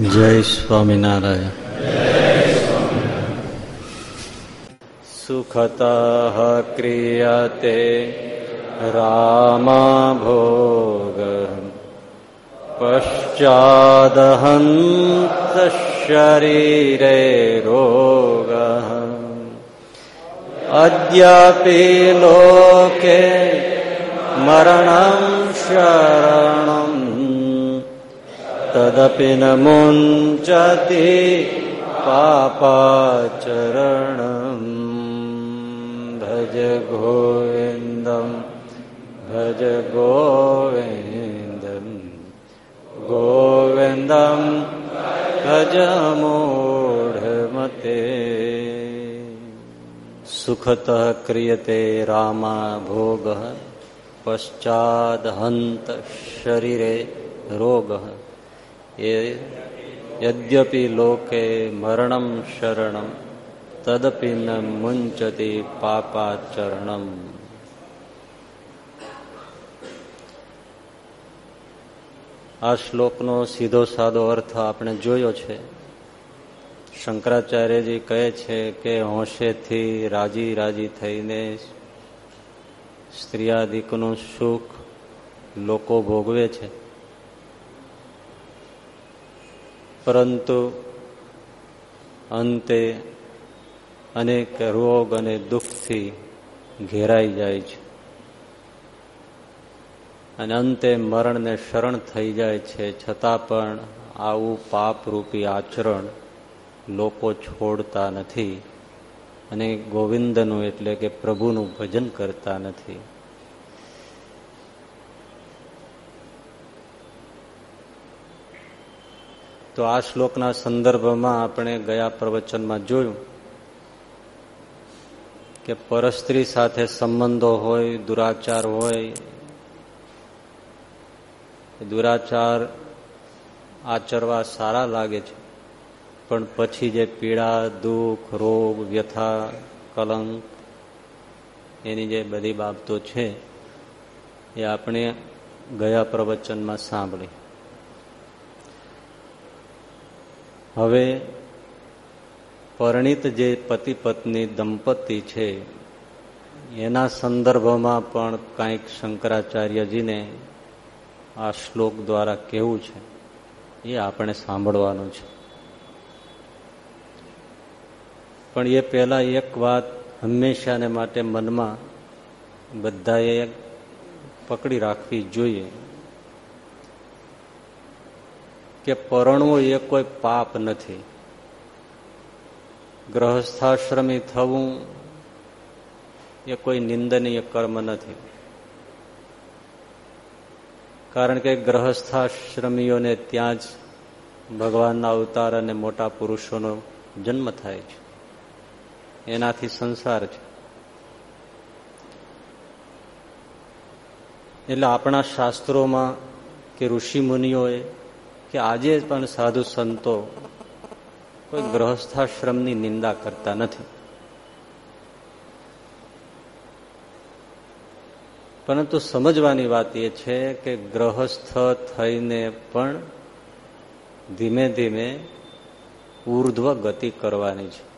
જય સ્વામિનારાયણ. સુખત ક્રિયતે રામભોગ. પશ્ચાદહંત શરીરે રોગ. અદ્યાપી લોકે મરણ શરણમ તદપી ન મુંચતિ પાપાચરણ ભજ ગોવિંદમ ભજ ગોવિંદમ ગોવિંદમ ભજ મૂઢમતે સુખત ક્રિયતે રામા ભોગ પશ્ચાદહંત શરીરે રોગ એ યદ્યપિ લોકે મરણમ શરણમ, તદપિ ન મુંચતી પાપાચરણમ. આ શ્લોકનો સીધો સાદો અર્થ આપણે જોયો છે. શંકરાચાર્યજી કહે છે કે હોંશેથી રાજી રાજી થઈને સ્ત્રીયાદિકનું સુખ લોકો ભોગવે છે. પરંતુ અંતે અનેક રોગ અને દુઃખથી ઘેરાઈ જાય છે. અને અંતે મરણને શરણ થઈ જાય છે. છતાં પણ આવું પાપરૂપી આચરણ લોકો છોડતા નથી અને ગોવિંદનું એટલે કે પ્રભુનું ભજન કરતા નથી. તો આ શ્લોકના સંદર્ભમાં આપણે ગયા પ્રવચનમાં જોયું કે પરસ્ત્રી સાથે સંબંધો હોય, દુરાચાર હોય દુરાચાર આચરવા સારા લાગે છે. પણ પછી જે પીડા, દુઃખ, રોગ, વ્યથા, કલંક, એની જે બધી બાબતો છે, એ આપણે ગયા પ્રવચનમાં સાંભળી. હવે પરણિત જે પતિ પત્ની દંપતી છે, એના સંદર્ભમાં પણ કંઈક શંકરાચાર્યજીને આ શ્લોક દ્વારા કેવું છે, એ આપણે સાંભળવાનું છે. પણ એ પહેલા એક વાત હંમેશાને માટે મનમાં બધાએ પકડી રાખવી જોઈએ. કે પરણવું એ કોઈ પાપ નથી. ગ્રહસ્થાશ્રમી થવું એ કોઈ નિંદનીય કર્મ નથી. કારણ કે ગ્રહસ્થાશ્રમીઓને ત્યાં જ ભગવાનના અવતાર અને મોટા પુરુષોનો જન્મ થાય છે. એનાથી સંસાર છે. એટલે આપણા શાસ્ત્રોમાં કે ઋષિ મુનિઓએ કે આજે પણ સાધુ સંતો કોઈ ગ્રહસ્થાશ્રમની નિંદા કરતા નથી. પરંતુ સમજવાની વાત એ છે કે ગ્રહસ્થ થઈને પણ ધીમે ધીમે ઉર્ધ્વ ગતિ કરવાની છે.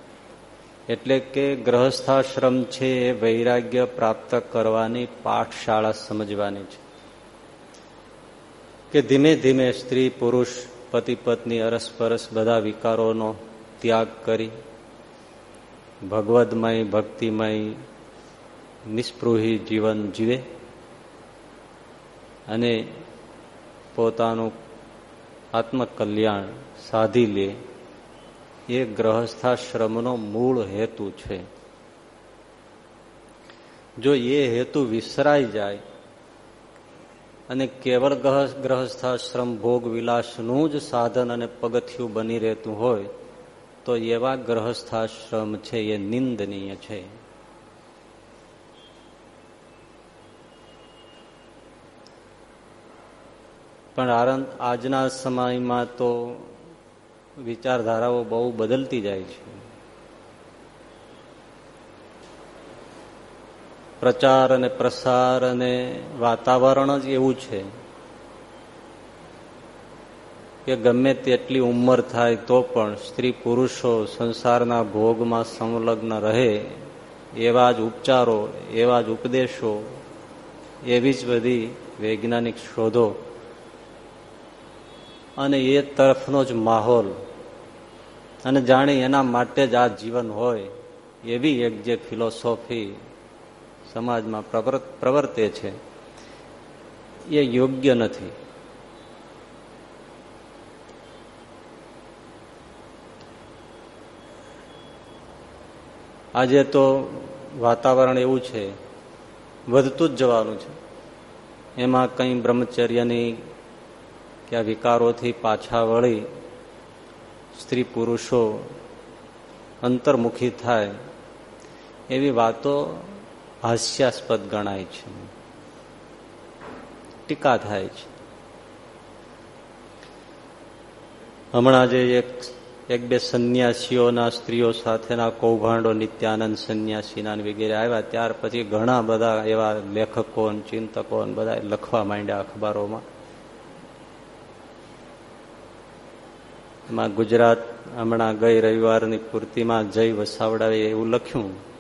એટલે કે ગ્રહસ્થાશ્રમ છે એ વૈરાગ્ય પ્રાપ્ત કરવાની પાઠશાળા સમજવાની છે. કે ધીમે ધીમે સ્ત્રી, પુરુષ, પતિ, પત્ની, અરસપરસ બધા વિકારોનો ત્યાગ કરી ભગવદમય, ભક્તિમય નિસ્પૃહી જીવન જીવે અને પોતાનું આત્મકલ્યાણ સાધી લે. એ ગ્રહસ્થાશ્રમનો મૂળ હેતુ છે. જો એ હેતુ વિસરાઈ જાય અને કેવળ ગ્રહસ્થાશ્રમ ભોગ વિલાસનું જ સાધન અને પગથિયું બની રહેતું હોય, તો એવા ગ્રહસ્થાશ્રમ છે એ નિંદનીય છે. પણ આજના સમયમાં તો વિચારધારાઓ બહુ બદલતી જાય છે. પ્રચાર અને પ્રસાર અને વાતાવરણ જ એવું છે કે ગમે તેટલી ઉંમર થાય તો પણ સ્ત્રી પુરુષો સંસારના ભોગમાં સંલગ્ન રહે, એવા જ ઉપચારો, એવા જ ઉપદેશો, એવી જ બધી વૈજ્ઞાનિક શોધો. અને એ તરફનો જ માહોલ. અને જાણે એના માટે જ આ જીવન હોય, એવી એક જે ફિલોસોફી સમાજમાં પ્રવર્તે છે, એ યોગ્ય નથી. આજે તો વાતાવરણ એવું છે, વધતું જ જવાનું છે. એમાં કંઈ બ્રહ્મચર્યની કે વિકારોથી પાછા વળી સ્ત્રી પુરુષો અંતર્મુખી થાય, એવી વાતો હાસ્યાસ્પદ ગણાય છે. ટીકા થાય છે. હમણાં જે એક એક બે સંન્યાસીઓના સ્ત્રીઓ સાથેના કૌભાંડો, નિત્યાનંદ સંન્યાસીના વગેરે આવ્યા, ત્યાર પછી ઘણા બધા એવા લેખકો ચિંતકો બધા લખવા માંડ્યા અખબારોમાં. એમાં ગુજરાત હમણાં ગઈ રવિવારની પૂર્તિમાં જય વસાવડાવે એવું લખ્યું.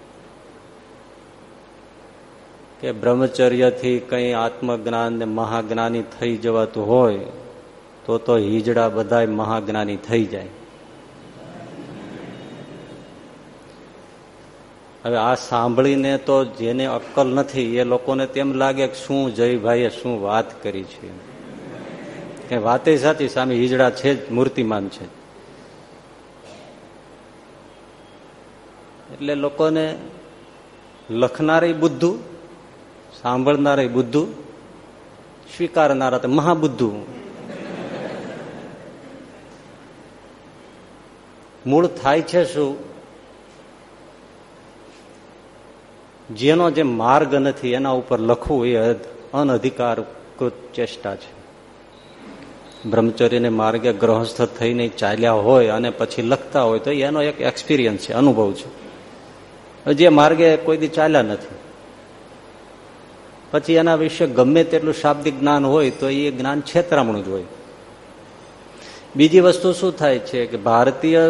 કે બ્રહ્મચર્યથી કંઈ આત્મજ્ઞાન ને મહાજ્ઞાની થઈ જવાતું હોય, તો તો હિજડા બધા મહાજ્ઞાની થઈ જાય. હવે આ સાંભળીને તો જેને અક્કલ નથી, એ લોકોને તેમ લાગે કે શું જયભાઈએ શું વાત કરી છે. કે વાતે સાચી, સામે હિજડા છે જ, મૂર્તિમાન છે એટલે લોકોને લખનારી બુદ્ધુ સાંભળનારી બુદ્ધુ, સ્વીકારનારા મહાબુદ્ધુ. મૂળ થાય છે શું? જેનો જે માર્ગ નથી, એના ઉપર લખવું એ અનધિકારકૃત ચેષ્ટા છે. બ્રહ્મચર્યને માર્ગે ગ્રહસ્થ થઈને ચાલ્યા હોય અને પછી લખતા હોય, તો એનો એક એક્સપિરિયન્સ છે, અનુભવ છે. જે માર્ગે કોઈ દી ચાલ્યા નથી. પછી એના વિશે ગમે તેટલું શાબ્દિક જ્ઞાન હોય તો એ જ્ઞાન છેતરામણું જ હોય. બીજી વસ્તુ શું થાય છે કે ભારતીય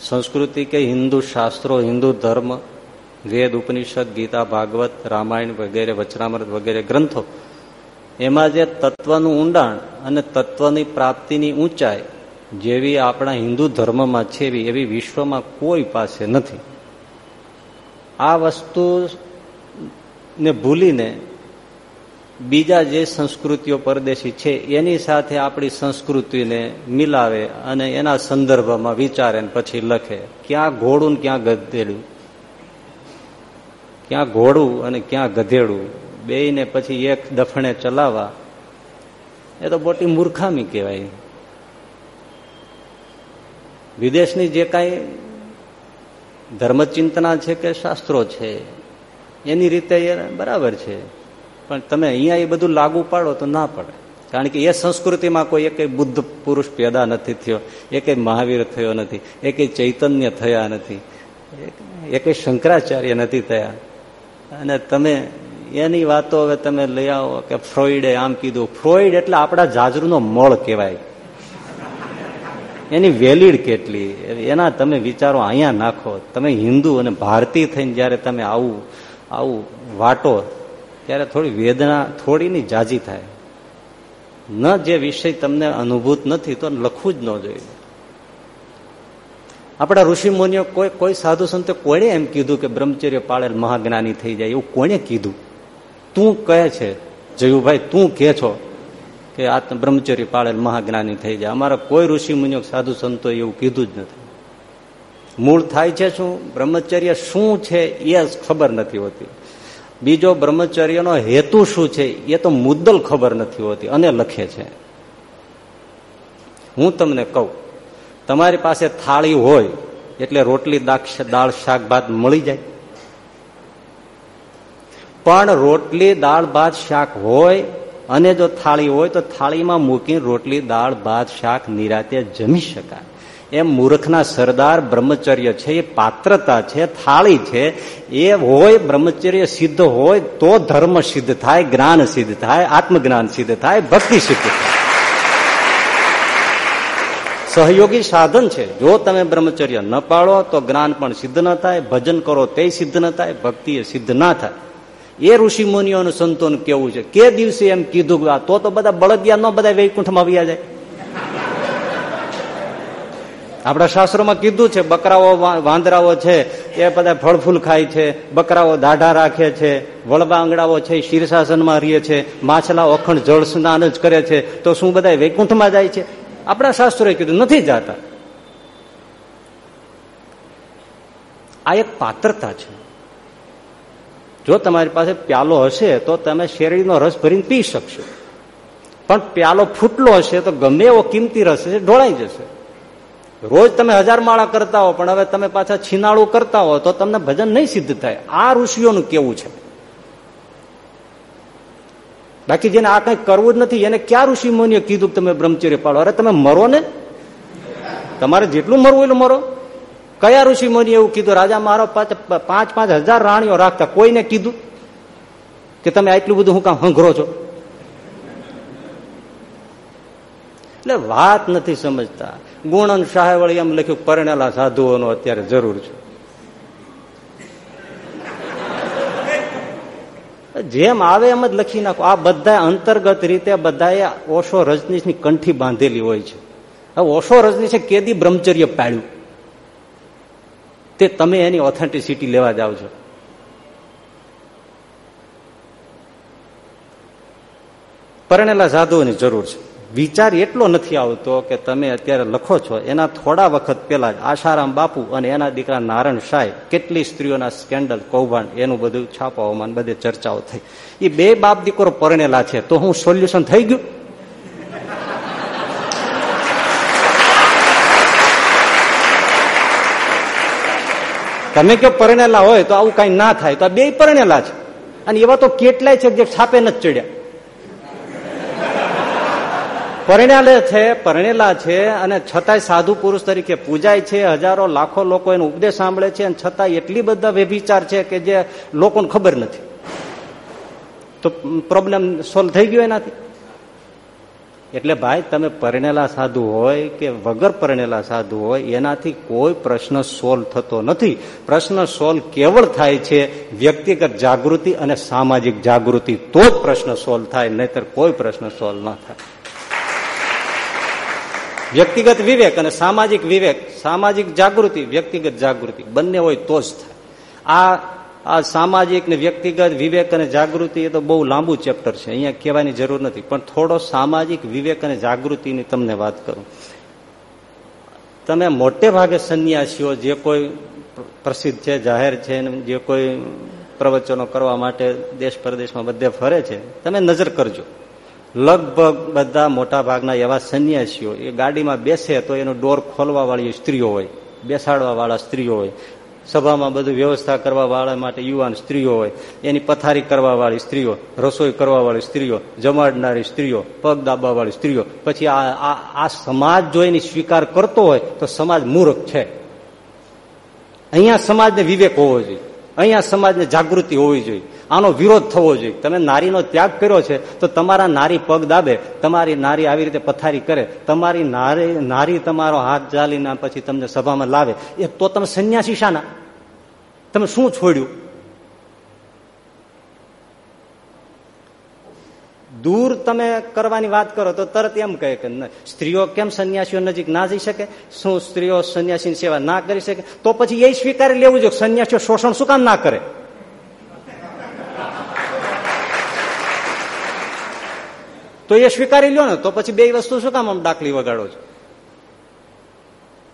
સંસ્કૃતિ કે હિન્દુ શાસ્ત્રો, હિન્દુ ધર્મ, વેદ, ઉપનિષદ, ગીતા, ભાગવત, રામાયણ વગેરે, વચનામૃત વગેરે ગ્રંથો, એમાં જે તત્વનું ઊંડાણ અને તત્વની પ્રાપ્તિની ઊંચાઈ જેવી આપણા હિન્દુ ધર્મમાં છે એવી વિશ્વમાં કોઈ પાસે નથી. આ વસ્તુ ને ભૂલીને બીજા જે સંસ્કૃતિઓ પરદેશી છે, એની સાથે આપણી સંસ્કૃતિને મિલાવે અને એના સંદર્ભમાં વિચારે પછી લખે, ક્યાં ઘોડું ક્યાં ગધેડું? ક્યાં ઘોડું અને ક્યાં ગધેડું? બે ને પછી એક દફણે ચલાવવા. એ તો મોટી મૂર્ખામી કહેવાય. વિદેશની જે કાંઈ ધર્મચિંતના છે કે શાસ્ત્રો છે એની રીતે બરાબર છે. પણ તમે અહીંયા એ બધું લાગુ પાડો તો ના પડે. કારણ કે એ સંસ્કૃતિમાં કોઈ એક બુદ્ધ પુરુષ પેદા નથી થયો એક મહાવીર થયો નથી એક ચૈતન્ય થયા નથી એક શંકરાચાર્ય નથી થયા. અને તમે એની વાતો હવે તમે લઈ આવો કે ફ્રોઈડે આમ કીધું. ફ્રોઈડ એટલે આપણા જાજરૂનો મળ કહેવાય. એની વેલીડ કેટલી? એના તમે વિચારો અહીંયા નાખો. તમે હિન્દુ અને ભારતીય થઈને જયારે તમે આવું આવું વાટો ત્યારે થોડી વેદના થોડીની જાજી થાય. ન જે વિષય તમને અનુભૂત નથી તો લખવું જ ન જોઈએ. આપણા ઋષિ મુનિઓ કોઈ કોઈ સાધુ સંતો કોણે એમ કીધું કે બ્રહ્મચર્ય પાળેલ મહાજ્ઞાની થઈ જાય એવું કોણે કીધું? તું કહે છે, જયુભાઈ, તું કે છો કે આ બ્રહ્મચર્ય પાળેલ મહાજ્ઞાની થઈ જાય. અમારા કોઈ ઋષિ મુનિઓ સાધુ સંતો એવું કીધું જ નથી. મૂળ થાય છે શું? બ્રહ્મચર્ય શું છે એ ખબર નથી હોતી. બીજો બ્રહ્મચર્યનો હેતુ શું છે એ તો મુદ્દલ ખબર નથી હોતી અને લખે છે. હું તમને કહું, તમારી પાસે થાળી હોય એટલે રોટલી દાળ, શાક, ભાત મળી જાય. પણ રોટલી, દાળ, ભાત, શાક હોય અને જો થાળી હોય તો થાળીમાં મૂકીને રોટલી, દાળ, ભાત, શાક નિરાતે જમી શકાય. એમ મૂર્ખના સરદાર બ્રહ્મચર્ય છે, એ પાત્રતા છે, થાળી છે. એ હોય બ્રહ્મચર્ય સિદ્ધ હોય તો ધર્મ સિદ્ધ થાય, જ્ઞાન સિદ્ધ થાય, આત્મજ્ઞાન સિદ્ધ થાય, ભક્તિ સિદ્ધ થાય. સહયોગી સાધન છે. જો તમે બ્રહ્મચર્ય ન પાળો, તો જ્ઞાન પણ સિદ્ધ ન થાય, ભજન કરો તે સિદ્ધ ન થાય, ભક્તિ સિદ્ધ ના થાય. એ ઋષિ મુનિઓનું સંતોનું કેવું છે? કે દિવસે એમ કીધું તો તો બધા બળદિયા ન બધા વૈકુંઠમાં આવ્યા જાય. આપણા શાસ્ત્રોમાં કીધું છે, બકરાઓ વાંદરાઓ છે, એ બધા ફળ ફૂલ ખાય છે, બકરાઓ દાઢા રાખે છે, વળવા આંગડાઓ છે શીર્ષાસનમાં રહીએ છે, માછલા અખંડ જળ સ્નાન જ કરે છે, તો શું બધા વૈકુંઠમાં જાય છે? આપણા શાસ્ત્રોએ કીધું, નથી જાતા. આ એક પાત્રતા છે. જો તમારી પાસે પ્યાલો હશે, તો તમે શેરડીનો રસ ભરીને પી શકશો. પણ પ્યાલો ફૂટલો હશે, તો ગમે એવો કિંમતી રસ છે ઢોળાઈ જશે. રોજ તમે હજાર માળા કરતા હો, પણ હવે તમે પાછા છીનાળું કરતા હો, તો તમને ભજન નહીં સિદ્ધ થાય. આ ઋષિઓનું કેવું છે? બાકી જેને આ કઈ કરવું જ નથી, એને ક્યાં ઋષિ મુનિએ કીધું તમે બ્રહ્મચર્ય પાડો? અરે, તમે મરો ને? તમારે જેટલું મરવું એટલું મરો. કયા ઋષિ મુનિ એવું કીધું? રાજા મારો પાંચ પાંચ હજાર રાણીઓ રાખતા. કોઈને કીધું કે તમે આટલું બધું હું કામ હંઘરો છો? એટલે વાત નથી સમજતા. ગુણન શાહે વળી એમ લખ્યું, પરણેલા સાધુઓનો અત્યારે જરૂર છે. જેમ આવે એમ જ લખી નાખો. આ બધા અંતર્ગત રીતે બધાએ ઓશો રજનીશની કંઠી બાંધેલી હોય છે. હવે ઓશો રજનીશે કેદી બ્રહ્મચર્ય પાડ્યું? તે તમે એની ઓથેન્ટિસિટી લેવા જાઓ છો. પરણેલા સાધુઓની જરૂર છે. વિચાર એટલો નથી આવતો કે તમે અત્યારે લખો છો. એના થોડા વખત પહેલા જ આશારામ બાપુ અને એના દીકરા નારાયણ શાહ કેટલી સ્ત્રીઓના સ્કેન્ડલ, કૌભાંડ એનું બધું છાપાઓમાં બધે ચર્ચાઓ થઈ. એ બે બાપ દીકરો પરણેલા છે. તો હું સોલ્યુશન થઈ ગયું? તમે કે પરણેલા હોય તો આવું કઈ ના થાય. તો આ બે પરણેલા છે. અને એવા તો કેટલાય છે જે છાપે નથી ચડ્યા. પરિણાલે છે, પરણેલા છે અને છતાંય સાધુ પુરુષ તરીકે પૂજાય છે, હજારો, લાખો લોકો એનો ઉપદેશ સાંભળે છે અને છતાં એટલી બધા વ્યભિચાર છે કે જે લોકોને ખબર નથી. તો પ્રોબ્લેમ સોલ્વ થઈ ગયો એનાથી. એટલે ભાઈ, તમે પરણેલા સાધુ હોય કે વગર પરણેલા સાધુ હોય, એનાથી કોઈ પ્રશ્ન સોલ્વ થતો નથી. પ્રશ્ન સોલ્વ કેવળ થાય છે વ્યક્તિગત જાગૃતિ અને સામાજિક જાગૃતિ, તો જ પ્રશ્ન સોલ્વ થાય, નહીતર કોઈ પ્રશ્ન સોલ્વ ન થાય. વ્યક્તિગત વિવેક અને સામાજિક વિવેક, સામાજિક જાગૃતિ, વ્યક્તિગત જાગૃતિ, બંને હોય તો જ થાય. આ આ સામાજિક ને વ્યક્તિગત વિવેક અને જાગૃતિ એ તો બહુ લાંબુ ચેપ્ટર છે. અહીંયા કહેવાની જરૂર નથી. પણ થોડો સામાજિક વિવેક અને જાગૃતિની તમને વાત કરું. તમે મોટે ભાગે સંન્યાસીઓ, જે કોઈ પ્રસિદ્ધ છે, જાહેર છે જે કોઈ પ્રવચનો કરવા માટે દેશ પરદેશમાં બધે ફરે છે, તમે નજર કરજો. લગભગ બધા મોટા ભાગના એવા સંન્યાસીઓ, એ ગાડીમાં બેસે તો એનો ડોર ખોલવા વાળી સ્ત્રીઓ હોય બેસાડવા વાળા સ્ત્રીઓ હોય, સભામાં બધું વ્યવસ્થા કરવા વાળા માટે યુવાન સ્ત્રીઓ હોય, એની પથારી કરવા વાળી સ્ત્રીઓ, રસોઈ કરવા વાળી સ્ત્રીઓ, જમાડનારી સ્ત્રીઓ, પગ દાબવા વાળી સ્ત્રીઓ, પછી આ આ સમાજ જો એની સ્વીકાર કરતો હોય તો સમાજ મૂર્ખ છે. અહીંયા સમાજને વિવેક હોવો જોઈએ. અહીંયા સમાજને જાગૃતિ હોવી જોઈએ. આનો વિરોધ થવો જોઈએ. તમે નારીનો ત્યાગ કર્યો છે, તો તમારા નારી પગ દાબે, તમારી નારી આવી રીતે પથારી કરે, તમારી નારી નારી તમારો હાથ ચાલીને પછી તમને સભામાં લાવે. એ તો તમે સંન્યાસી શાના. તમે શું છોડ્યું? દૂર તમે કરવાની વાત કરો તો તરત એમ કહે કે સ્ત્રીઓ કેમ સંન્યાસીઓ નજીક ના જઈ શકે? શું સ્ત્રીઓ સંન્યાસીની સેવા ના કરી શકે? તો પછી એ સ્વીકારી લેવું જોઈએ સંન્યાસીઓ શોષણ શું કામ ના કરે? તો એ સ્વીકારી લ્યો ને, તો પછી બે વસ્તુ શું કામ આમ દાખલી વગાડો છો?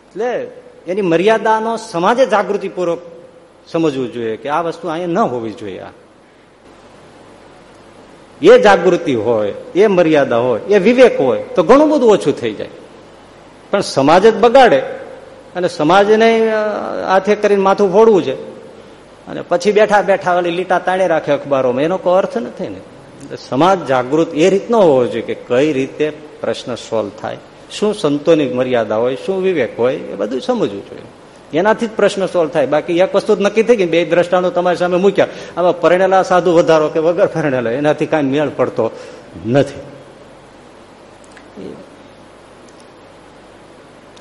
એટલે એની મર્યાદાનો સમાજે જાગૃતિપૂર્વક સમજવું જોઈએ કે આ વસ્તુ અહીંયા ન હોવી જોઈએ આ. એ જાગૃતિ હોય, એ મર્યાદા હોય, એ વિવેક હોય, તો ઘણું બધું ઓછું થઈ જાય. પણ સમાજ જ બગાડે અને સમાજને હાથે કરીને માથું ફોડવું છે. અને પછી બેઠા બેઠા વાળી લીટા તાણે રાખે અખબારોમાં. એનો કોઈ અર્થ નથી ને. સમાજ જાગૃત એ રીતનો હોવો જોઈએ કે કઈ રીતે પ્રશ્ન સોલ્વ થાય. શું સંતોની મર્યાદા હોય, શું વિવેક હોય, એ બધું સમજવું જોઈએ. એનાથી જ પ્રશ્ન સોલ્વ થાય. બાકી એક વસ્તુ નક્કી થઈ ગઈ, બે દ્રષ્ટાંતો તમારી સામે મૂક્યા. આમાં પરણેલા સાધુ વધારો કે વગર પરણેલા, એનાથી કાંઈ મેળ પડતો નથી.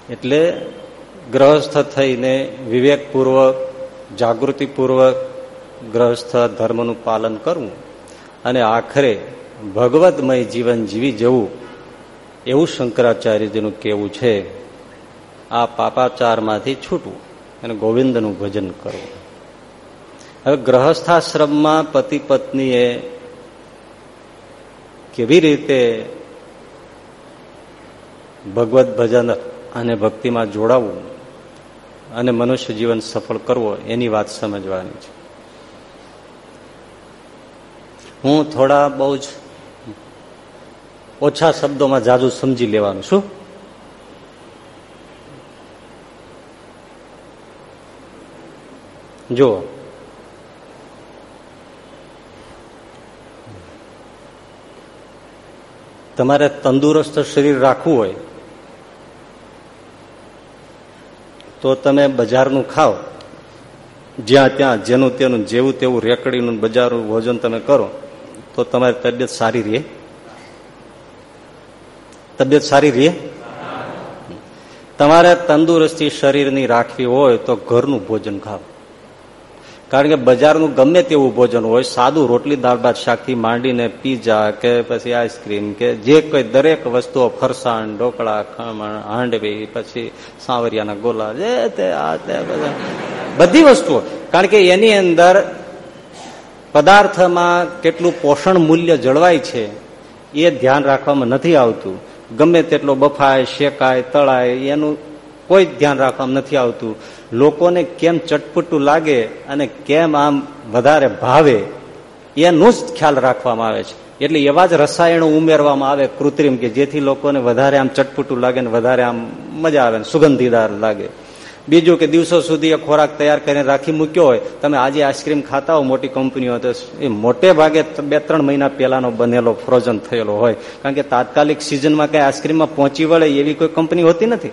એટલે ગ્રહસ્થ થઈને વિવેકપૂર્વક, જાગૃતિપૂર્વક ગ્રહસ્થ ધર્મનું પાલન કરવું અને આખરે ભગવતમય જીવન જીવી જવું, એવું શંકરાચાર્યજીનું કેવું છે, આ પાપાચારમાંથી છૂટવું અને ગોવિંદનું ભજન કરવું. હવે ગ્રહસ્થાશ્રમમાં પતિ પત્નીએ કેવી રીતે ભગવત ભજન અને ભક્તિમાં જોડાવવું અને મનુષ્ય જીવન સફળ કરવો, એની વાત સમજવાની છે. હું થોડા બહુ જ ઓછા શબ્દોમાં જાજુ સમજી લેવાનું, શું? જો તમારે તંદુરસ્ત શરીર રાખવું હોય, તો તમે બજારનું ખાઓ. જ્યાં ત્યાં જેનું તેનું જેવું તેવું રેકડીનું બજારનું ભોજન તમે કરો. તો તમારી તબિયત સારી રહે? તબિયત સારી રહે? તમારે તંદુરસ્તી શરીરની રાખવી હોય તો ઘરનું ભોજન ખાવ. કારણ કે બજારનું ગમે તેવું ભોજન હોય, સાદું રોટલી, દાળ ભાત, શાકથી માંડીને પીઝા કે પછી આઈસ્ક્રીમ કે જે કોઈ દરેક વસ્તુઓ, ફરસાણ, ઢોકળા, ખમણ, હાંડવી, પછી સાવરિયાના ગોલા, જે તે આ તે બધા. બધી વસ્તુઓ. કારણ કે એની અંદર પદાર્થમાં કેટલું પોષણ મૂલ્ય જળવાય છે, એ ધ્યાન રાખવામાં નથી આવતું. ગમે તેટલો બફાય, શેકાય, તળાય, એનું કોઈ ધ્યાન રાખવામાં નથી આવતું. લોકોને કેમ ચટપટું લાગે અને કેમ આમ વધારે ભાવે, એનું જ ખ્યાલ રાખવામાં આવે છે. એટલે એવા જ રસાયણો ઉમેરવામાં આવે કૃત્રિમ કે જેથી લોકોને વધારે આમ ચટપટું લાગે ને વધારે આમ મજા આવે સુગંધીદાર લાગે. બીજું કે દિવસો સુધી એ ખોરાક તૈયાર કરીને રાખી મૂક્યો હોય, તમે આજે આઈસ્ક્રીમ ખાતા હો, મોટી કંપનીઓ તો એ મોટે ભાગે બે ત્રણ મહિના પહેલાનો બનેલો, ફ્રોઝન થયેલો હોય. કારણ કે તાત્કાલિક સિઝનમાં કઈ આઈસ્ક્રીમમાં પહોંચી વળે એવી કોઈ કંપની હોતી નથી.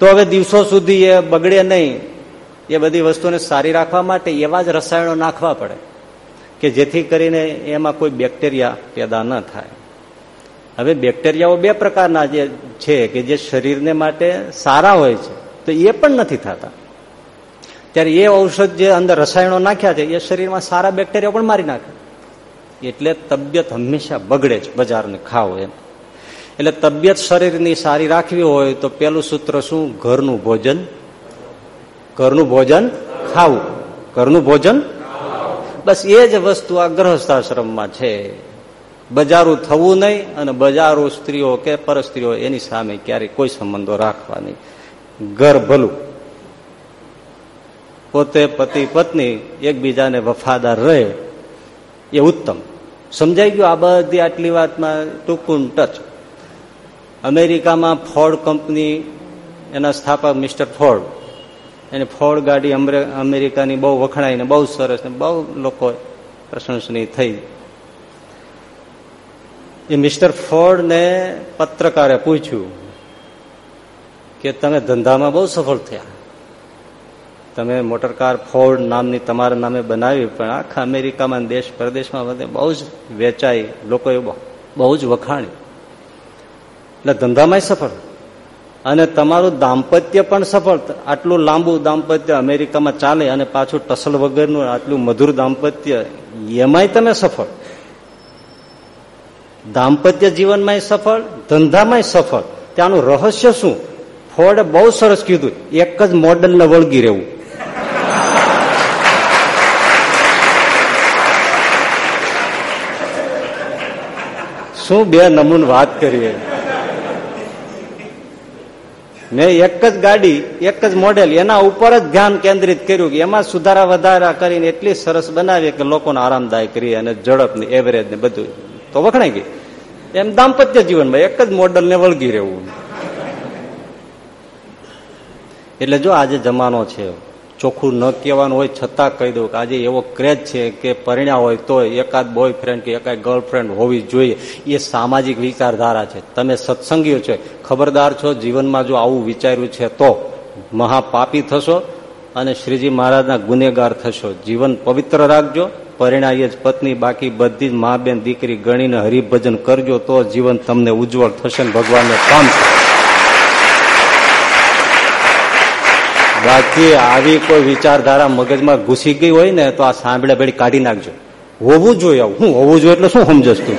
તો હવે દિવસો સુધી એ બગડે નહીં. એ બધી વસ્તુને સારી રાખવા માટે એવા જ રસાયણો નાખવા પડે કે જેથી કરીને એમાં કોઈ બેક્ટેરિયા પેદા ન થાય. હવે બેક્ટેરિયાઓ બે પ્રકારના જે છે કે જે શરીરને માટે સારા હોય છે. તો એ પણ નથી થતા. ત્યારે એ ઔષધ જે અંદર રસાયણો નાખ્યા છે, એ શરીરમાં સારા બેક્ટેરિયા પણ મારી નાખે. એટલે તબિયત હંમેશા બગડે જ બજારને ખાવ એમ. એટલે તબિયત શરીરની સારી રાખવી હોય તો પેલું સૂત્ર શું? ઘરનું ભોજન ઘરનું ભોજન ખાવું. ઘરનું ભોજન બસ એ જ વસ્તુ આ ગ્રહસ્થાશ્રમમાં છે. બજારું થવું નહીં અને બજારો સ્ત્રીઓ કે પરસ્ત્રીઓ એની સામે ક્યારેય કોઈ સંબંધો રાખવા નહીં. ઘર ભલું. પોતે પતિ પત્ની એકબીજાને વફાદાર રહે એ ઉત્તમ. સમજાઈ ગયું આ બધી આટલી વાતમાં ટૂંકું ટચ. અમેરિકામાં ફોર્ડ કંપની એના સ્થાપક મિસ્ટર ફોર્ડ. એની ફોર્ડ ગાડી અમેરિકાની બહુ વખણાઈને બહુ સરસ ને બહુ લોકો પ્રશંસનીય થઈ. એ મિસ્ટર ફોર્ડને પત્રકારે પૂછ્યું કે તમે ધંધામાં બહુ સફળ થયા. તમે મોટરકાર ફોર્ડ નામની તમારા નામે બનાવી પણ આખા અમેરિકામાં દેશ પરદેશમાં બધે બહુ જ વેચાઈ, લોકોએ બહુ જ વખાણી એટલે ધંધામાં સફળ. અને તમારું દાંપત્ય પણ સફળ. આટલું લાંબુ દાંપત્ય અમેરિકામાં ચાલે અને પાછું ટસલ વગરનું આટલું મધુર દાંપત્ય, એમાંય તમે સફળ. દાંપત્ય જીવનમાં સફળ ધંધામાં સફળ. ત્યાંનું રહસ્ય શું? ફોર્ડે બહુ સરસ કીધું. એક જ મોડલને વળગી રહેવું. શું બે નમૂન વાત કરીએ મેં એક જ ગાડી, એક જ મોડેલ એના ઉપર જ ધ્યાન કેન્દ્રિત કર્યું કે એમાં સુધારા વધારા કરીને એટલી સરસ બનાવી કે લોકોને આરામદાયક રહી અને ઝડપ ને એવરેજ ને બધું. તો વખણાય ગઈ એમ દાંપત્ય જીવનમાં એક જ મોડલ ને વળગી રહેવું. એટલે જો આજે જમાનો છે, ચોખ્ખું ન કહેવાનું હોય, છતાં કહી દઉં કે આજે એવો ક્રેજ છે કે પરિણ્યા હોય તો એકાદ બોયફ્રેન્ડ કે એકાદ ગર્લફ્રેન્ડ હોવી જોઈએ. એ સામાજિક વિચારધારા છે. તમે સત્સંગીઓ છો. ખબરદાર છો. જીવનમાં જો આવું વિચાર્યું છે તો મહાપાપી થશો અને શ્રીજી મહારાજના ગુનેગાર થશો. જીવન પવિત્ર રાખજો. પરિણાય જ પત્ની, બાકી બધી જ મા બેન, દીકરી ગણીને હરિભજન કરજો તો જીવન તમને ઉજ્જવળ થશે ભગવાનને પામશે બાકી આવી કોઈ વિચારધારા મગજમાં ઘૂસી ગઈ હોય ને તો આ સાંભળે ભેડી કાઢી નાખજો. હોવું જોઈએ હું હોવું જોઈએ એટલે શું સમજસ તું?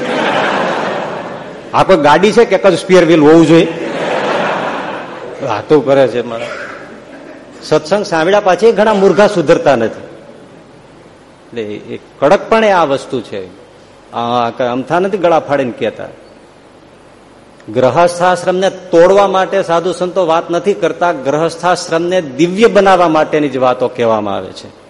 આ કોઈ ગાડી છે કે જ સ્પિયર વ્હીલ હોવું જોઈએ? વાતો કરે છે મારા. સત્સંગ સાંભળ્યા પાછી ઘણા મુર્ઘા સુધરતા નથી. એટલે એ કડકપણે આ વસ્તુ છે. અમથા નથી, ગળા ફાડીને કહેતા. ગ્રહસ્થાશ્રમને તોડવા માટે સાધુ સંતો વાત નથી કરતા. ગ્રહસ્થાશ્રમને દિવ્ય બનાવવા માટેની જ વાતો કહેવામાં આવે છે.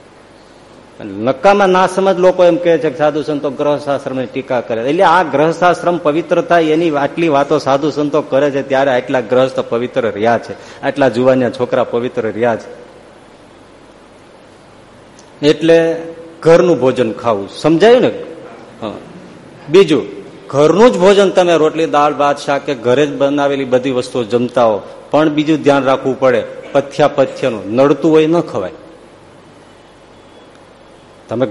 નક્કામાં ના સમજ લોકો એમ કહે છે કે સાધુ સંતો ગ્રહસ્થાશ્રમની ટીકા કરે. એટલે આ ગ્રહસ્થાશ્રમ પવિત્ર થાય એની આટલી વાતો સાધુ સંતો કરે છે ત્યારે આટલા ગ્રહસ્થ પવિત્ર રહ્યા છે. આટલા જુવાનિયા છોકરા પવિત્ર રહ્યા છે. એટલે ઘરનું ભોજન ખાવું. સમજાયું ને? બીજું. ઘરનું જ ભોજન તમે રોટલી, દાળ, ભાત, શાક કે ઘરે જ બનાવેલી બધી વસ્તુઓ જમતા હો પણ બીજું ધ્યાન રાખવું પડે પથ્યા પથ્યનું નડતું હોય ન ખવાય. તમે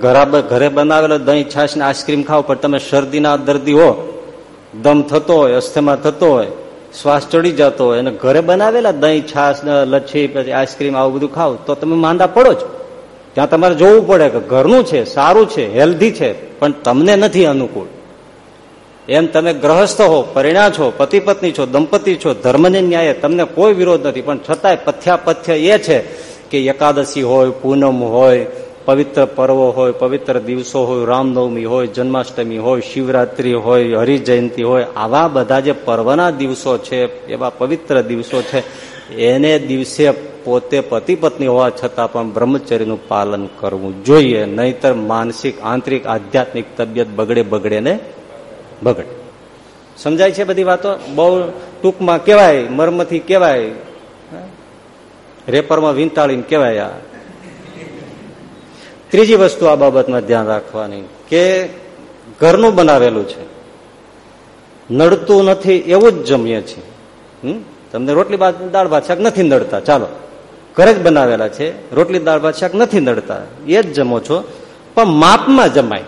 ઘરે બનાવેલો દહીં, છાશ ને આઈસ્ક્રીમ ખાવ પણ તમે શરદીના દર્દી હો, દમ થતો હોય, અસ્થમા થતો હોય, શ્વાસ ચડી જતો હોય, અને ઘરે બનાવેલા દહીં, છાશ લચ્છી, પછી આઈસ્ક્રીમ આવું બધું ખાવ તો તમે માંદા પડો જ ત્યાં તમારે જોવું પડે કે ઘરનું છે, સારું છે, હેલ્ધી છે, પણ તમને નથી અનુકૂળ. એમ તમે ગ્રહસ્થ હો પરિણા છો પતિ પત્ની છો, દંપતી છો, ધર્મને ન્યાય, તમને કોઈ વિરોધ નથી. પણ છતાંય પથ્યા પથ્ય એ છે કે એકાદશી હોય, પૂનમ હોય, પવિત્ર પર્વો હોય, પવિત્ર દિવસો હોય, રામનવમી હોય, જન્માષ્ટમી હોય, શિવરાત્રી હોય, હરિજયંતિ હોય, આવા બધા જે પર્વના દિવસો છે, એવા પવિત્ર દિવસો છે, એને દિવસે પોતે પતિ પત્ની હોવા છતાં પણ બ્રહ્મચર્યનું પાલન કરવું જોઈએ. નહીતર માનસિક, આંતરિક, આધ્યાત્મિક તબિયત બગડે બગડે ને બગડે. સમજાય છે બધી વાતો? બહુ ટૂંકમાં કેવાય મર્મથી કેવાય રેપરમાં વીંતાળીને કેવાય આ. ત્રીજી વસ્તુ આ બાબતમાં ધ્યાન રાખવાની કે ઘરનું બનાવેલું છે. નડતું નથી એવું જ જમીએ છીએ. તમને રોટલી દાળ ભાત શાક નથી નડતા. ચાલો. ઘરે જ બનાવેલા છે. રોટલી, દાળ ભાત શાક નથી નડતા. એ જ જમો છો. પણ માપમાં જમાય.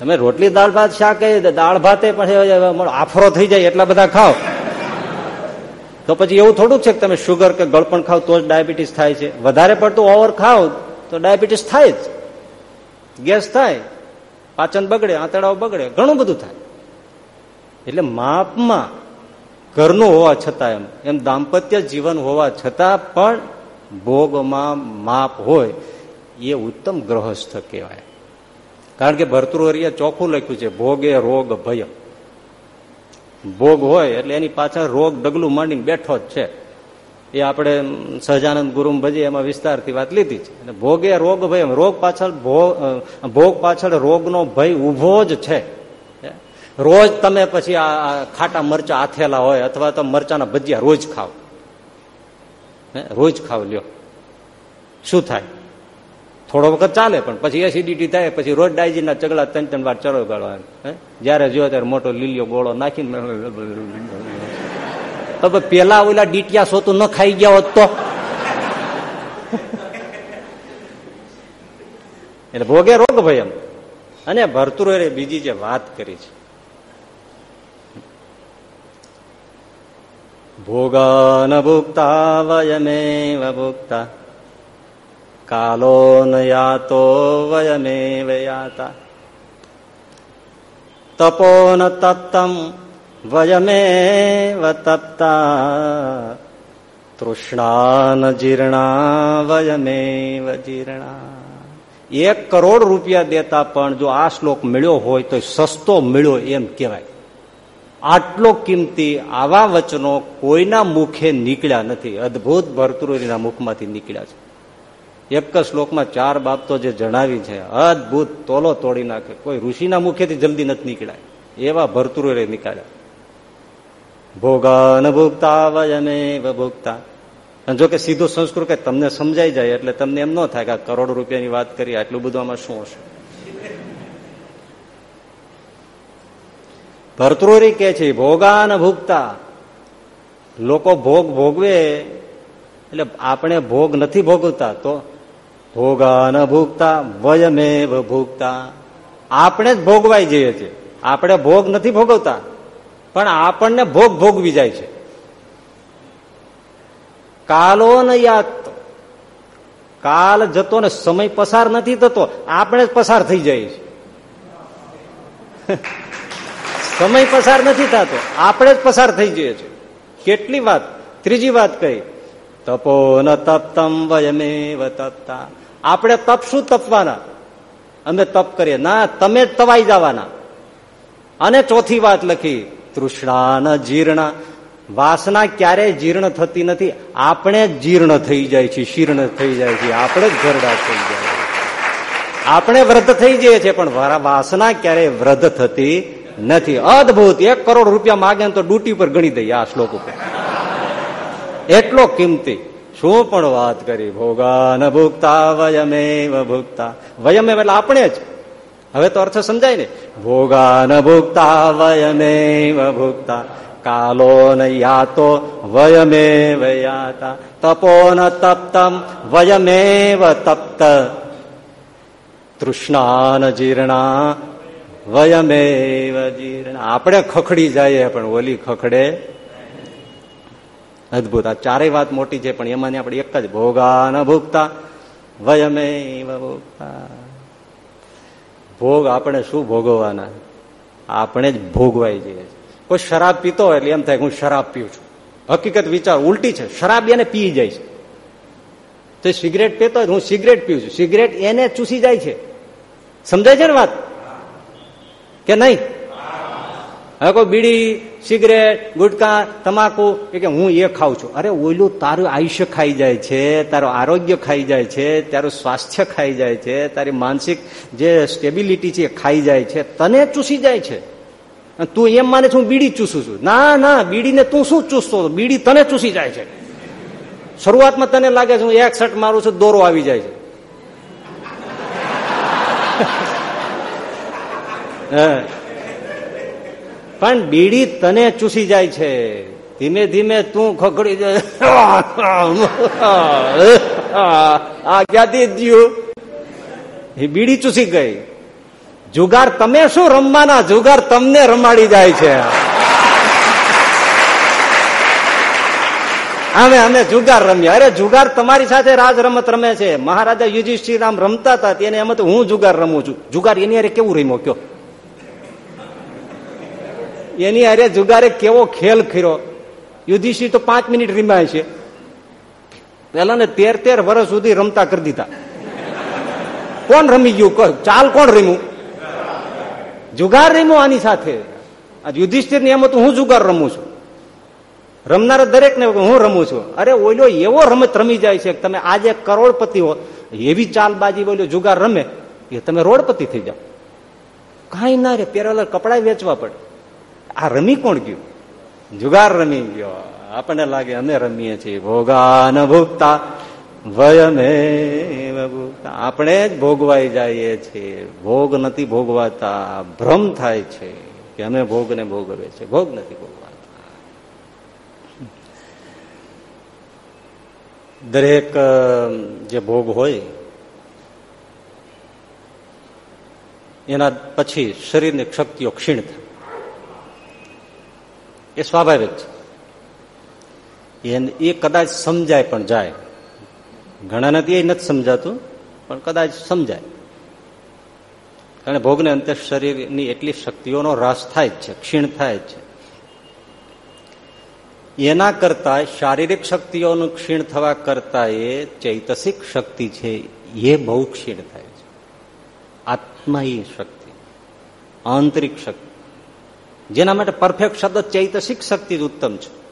તમે રોટલી, દાળ, ભાત, શાક દાળ, ભાતે પણ આફરો થઈ જાય, એટલા બધા ખાઓ. તો પછી એવું થોડું છે કે તમે શુગર કે ગળપણ ખાવ તો જ ડાયાબિટીસ થાય છે. વધારે પડતું ઓવર ખાવ તો ડાયાબિટીસ થાય જ. ગેસ થાય, પાચન બગડે આંતડાઓ બગડે, ઘણું બધું થાય. એટલે માપમાં ઘરનું હોવા છતાં એમ એમ દાંપત્ય જીવન હોવા છતાં પણ ભોગમાં માપ હોય. એ ઉત્તમ ગ્રહસ્થ કહેવાય. કારણ કે ભરતૃહરિએ ચોખ્ખું લખ્યું છે, ભોગે રોગ ભય. ભોગ હોય એટલે એની પાછળ રોગ ડગલું માંડીને બેઠો જ છે. એ આપણે સહજાનંદ ગુરુમ ભજી એમાં વિસ્તારથી વાત લીધી છે. અને ભોગે રોગ ભય, રોગ પાછળ ભોગ પાછળ રોગનો ભય ઊભો જ છે. રોજ તમે પછી આ ખાટા મરચા આથેલા હોય અથવા તો મરચાના ભજીયા રોજ ખાવ રોજ ખાવ લ્યો. શું થાય? થોડો વખત ચાલે પણ પછી એસિડિટી થાય, પછી રોજ ડાયજીના ચગલા ત્રણ ત્રણ વાર ચરો ગાળવા જયારે જોયો ત્યારે મોટો લીલિયો ગોળો નાખીને તો પેલા ઓલા ડીટિયા સોતું ન ખાઈ ગયા હોત તો? એટલે ભોગે રોગ ભય એમ. અને ભરતુરે બીજી જે વાત કરી છે. ભોગન ભોગતા વયમેવ ભુક્તા. કાલો નયાતો વયમે વયાતા યાતા તપો ન તપ્તમ વયમે તપ્તા તૃષ્ણા ન જીર્ણા વયમે જીર્ણા એક કરોડ રૂપિયા દેતા પણ જો આ શ્લોક મળ્યો હોય તો સસ્તો મળ્યો એમ કહેવાય આટલો કિંમતી આવા વચનો કોઈના મુખે નીકળ્યા નથી અદભુત ભરતૃરીના મુખમાંથી નીકળ્યા છે એક શ્લોકમાં ચાર બાબતો જે જણાવી છે, અદભુત તોલો તોડી નાખે. કોઈ ઋષિના મુખેથી જલ્દી નથી નીકળાય. એવા ભરતુરે નીકળ્યા. ભોગાન ભોગતા વયમે ભોગતા જોકે સીધું સંસ્કૃત કે તમને સમજાઈ જાય એટલે તમને એમ ન થાય કે કરોડ રૂપિયાની વાત કરી, આટલું બધું આમાં શું હશે? ભરતુરી કે છે, ભોગાન ભૂગતા લોકો ભોગ ભોગવે, એટલે આપણે ભોગ નથી ભોગવતા તો ભોગાન ભૂગતા વયમેવ ભૂગતા આપણે જ ભોગવાઈ જઈએ છીએ. આપણે ભોગ નથી ભોગવતા, પણ આપણને ભોગ ભોગવી જાય છે. કાલો ન યાદ કાલ જતો ને સમય પસાર નથી થતો, આપણે જ પસાર થઈ જાય છે સમય પસાર નથી થતો, આપણે જ પસાર થઈ જઈએ છીએ. કેટલી વાત, ત્રીજી વાત કહી, તપો ન તપતમ વયમેવ તપતા. આપણે તપ શું તપવાના? અમે તપ કરીએ. ના, તમે જ તવાઈ જવાના. અને ચોથી વાત લખી તૃષ્ણા જીર્ણ. વાસના ક્યારેય જીર્ણ થતી નથી. આપણે જીર્ણ થઈ જાય છે શીર્ણ થઈ જાય છે આપણે જ ઘરડા થઈ જાય આપણે વૃદ્ધ થઈ જઈએ છીએ, પણ વાસના ક્યારેય વૃદ્ધ થતી નથી. અદભુત, એક કરોડ રૂપિયા માગે તો ડ્યુટી પર ગણી દઈએ આ શ્લોક ઉપર. એટલો કિંમતી. શું પણ વાત કરી ભોગા ન ભૂગતા વયમેવ ભૂગતા વયમેવ એટલે આપણે જ. હવે તો અર્થ સમજાય ને. ભોગા ન ભૂગતા વયમેવ ભૂગતા કાલો ન યાતો વયમે વયાતા તપો ન તપ્તમ વયમેવ તપ્ત. તૃષ્ણા ન જીર્ણા વયમેવ જીર્ણ. આપણે ખખડી જઈએ પણ ઓલી ખખડે અદભુત. આ ચારેય વાત મોટી છે, પણ એમાંની આપણે એક જ. ભોગા ન ભોગતા વયમે ભોગતા ભોગ આપણે શું ભોગવવાના? આપણે જ ભોગવાઈ જઈએ કોઈ શરાબ પીતો એટલે એમ થાય હું શરાબ પીઉં છું. હકીકત વિચાર ઉલટી છે. શરાબ એને પી જાય છે. તો સિગરેટ પીતો હોય હું સિગરેટ પીઉં છું. સિગરેટ એને ચૂસી જાય છે. સમજાય છે ને વાત? કે નહીં? હવે કોઈ બીડી સિગરેટ, ગુટકા, તમાકુ કે હું એ ખાઉં છું. અરે ઓલું તારું આયુષ્ય ખાઈ જાય છે, તારું આરોગ્ય ખાઈ જાય છે, તારું સ્વાસ્થ્ય ખાઈ જાય છે, તારી માનસિક જે સ્ટેબિલિટી છે એ ખાઈ જાય છે, તને ચૂસી જાય છે. તું એમ માને છે હું બીડી ચૂસું છું. ના ના, બીડીને તું શું ચૂસતો બીડી તને ચૂસી જાય છે. શરૂઆતમાં તને લાગે છે હું એક શર્ટ મારું છું, દોરો આવી જાય છે. પણ બીડી તને ચૂસી જાય છે. ધીમે ધીમે તું ખખડી જાય. આ ક્યાંથી જીવ એ બીડી ચૂસી ગઈ. જુગાર તમે શું રમવાના? જુગાર તમને રમાડી જાય છે. અમે અમે જુગાર રમ્યા. અરે જુગાર તમારી સાથે રાજ રમત રમે છે. મહારાજા યુધિષ્ઠિર આમ રમતા હતા, તેને એમ હું જુગાર રમું છું. જુગાર એની અરે કેવું રમ્યો? કયો? એની અરે જુગારે કેવો ખેલ ખીરો યુધિષ્ઠિર તો પાંચ મિનિટ રીમાય છે. પેલા ને તેર તેર વર્ષ સુધી રમતા કરી દીધા. કોણ રમી ગયું? ચાલ કોણ રમ્યું? જુગાર રમ્યો આની સાથે. યુધિષ્ઠિરની એમ હું જુગાર રમું છું. રમનારા દરેક ને હું રમું છું. અરે ઓલો એવો રમત રમી જાય છે તમે આજે કરોડપતિ હો. એવી ચાલબાજી બોલ્યો, જુગાર રમે. એ તમે રોડપતિ થઈ જાઓ. કઈ ના રે પેરેલા કપડા વેચવા પડે. આ રમી કોણ ગયું? જુગાર રમી ગયો. આપણને લાગે અમે રમીએ છીએ. ભોગા ન ભોગતા, વયમે ભોગતા. આપણે જ ભોગવાઈ જઈએ છીએ. ભોગ નથી ભોગવાતા. ભ્રમ થાય છે કે અમે ભોગને ભોગવે છે ભોગ નથી ભોગવાતા. દરેક જે ભોગ હોય, એના પછી શરીરની શક્તિઓ ક્ષીણ થાય. એ સ્વાભાવિક છે. એ કદાચ સમજાય પણ જાય. ઘણા નથી, એ નથી સમજાતું, પણ કદાચ સમજાય. કારણ ભોગને અંતે શરીરની એટલી શક્તિઓનો રાસ થાય છે, ક્ષીણ થાય જ છે. એના કરતા શારીરિક શક્તિઓનું ક્ષીણ થવા કરતા એ ચૈતસિક શક્તિ છે, એ બહુ ક્ષીણ થાય છે. આત્મા શક્તિ, આંતરિક શક્તિ. જેના માટે પરફેક્ટ શબ્દ ચૈતસિક શક્તિ જ ઉત્તમ છે.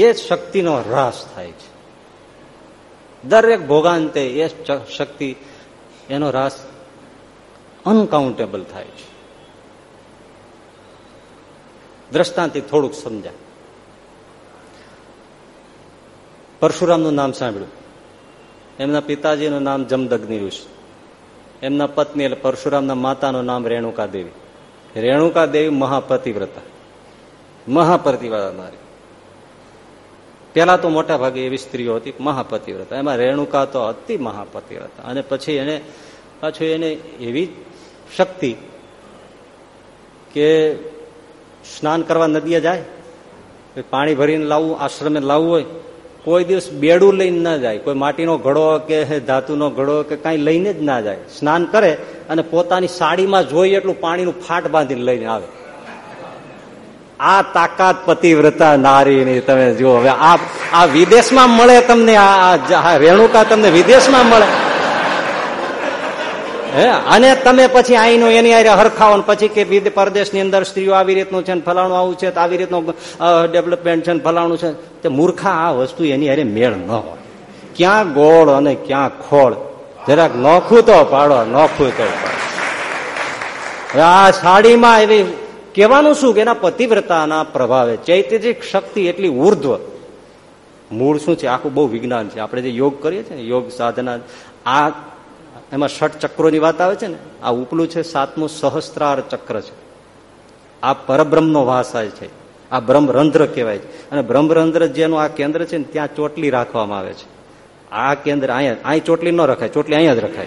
એ શક્તિનો હ્રાસ થાય છે. દરેક ભોગાંતે એ શક્તિ, એનો હ્રાસ અનકાઉન્ટેબલ થાય છે. દ્રષ્ટાંતિ થોડુંક સમજાય પરશુરામનું નામ સાંભળ્યું. એમના પિતાજીનું નામ જમદગ્નિ ઋષિ. એમના પત્ની એટલે પરશુરામના માતાનું નામ રેણુકા દેવી. રેણુકા દેવી મહાપતિવ્રતા મહાપતિવ્રતા નારી પેલા તો મોટા ભાગે એવી સ્ત્રીઓ હતી મહાપતિવ્રતા એમાં રેણુકા તો હતી મહાપતિવ્રતા અને પછી એને પાછું એને એવી શક્તિ કે સ્નાન કરવા નદીએ જાય પાણી ભરીને લાવવું, આશ્રમે લાવવું હોય, કોઈ દિવસ બેડું લઈને ના જાય. કોઈ માટીનો ઘડો કે ધાતુનો ઘડો કે કાંઈ લઈને જ ના જાય. સ્નાન કરે અને પોતાની સાડીમાં જોઈએ એટલું પાણીનું ફાટ બાંધીને લઈને આવે. આ તાકાત પતિવ્રતા નારીની તમે જુઓ. હવે આ આ વિદેશમાં મળે તમને, આ રેણુકા તમને વિદેશમાં મળે. હે? અને તમે પછી આઈનું એની આરે હરખાવો પછી કે પરદેશની અંદર સ્ત્રીઓ આવી રીતનું છે ફલાણું આવું છે આવી રીતનું ડેવલપમેન્ટ છે ફલાણું છે. તે મૂર્ખા આ વસ્તુ એની આરે મેળ ન હોય. ક્યાં ગોળ અને ક્યાં ખોળ જરાક નોખું તો પાડો, નોખું તો પાડો. આ સાડીમાં એવી કહેવાનું શું કે એના પતિવ્રતાના પ્રભાવે ચૈતજિક શક્તિ એટલી ઉર્ધ્વ. મૂળ શું છે? આખું બહુ વિજ્ઞાન છે. આપણે જે યોગ કરીએ છીએ યોગ સાધના, આ એમાં ષટ ચક્રોની વાત આવે છે ને, આ ઉપલું છે, સાતમું સહસ્ત્રાર ચક્ર છે. આ પરબ્રહ્મનો વાસાય છે. આ બ્રહ્મરંધ્ર કહેવાય છે. અને બ્રહ્મરંધ્ર જેનું આ કેન્દ્ર છે ને, ત્યાં ચોટલી રાખવામાં આવે છે. આ કેન્દ્ર અહીંયા, અહીં ચોટલી ન રખાય, ચોટલી અહીંયા જ રખાય.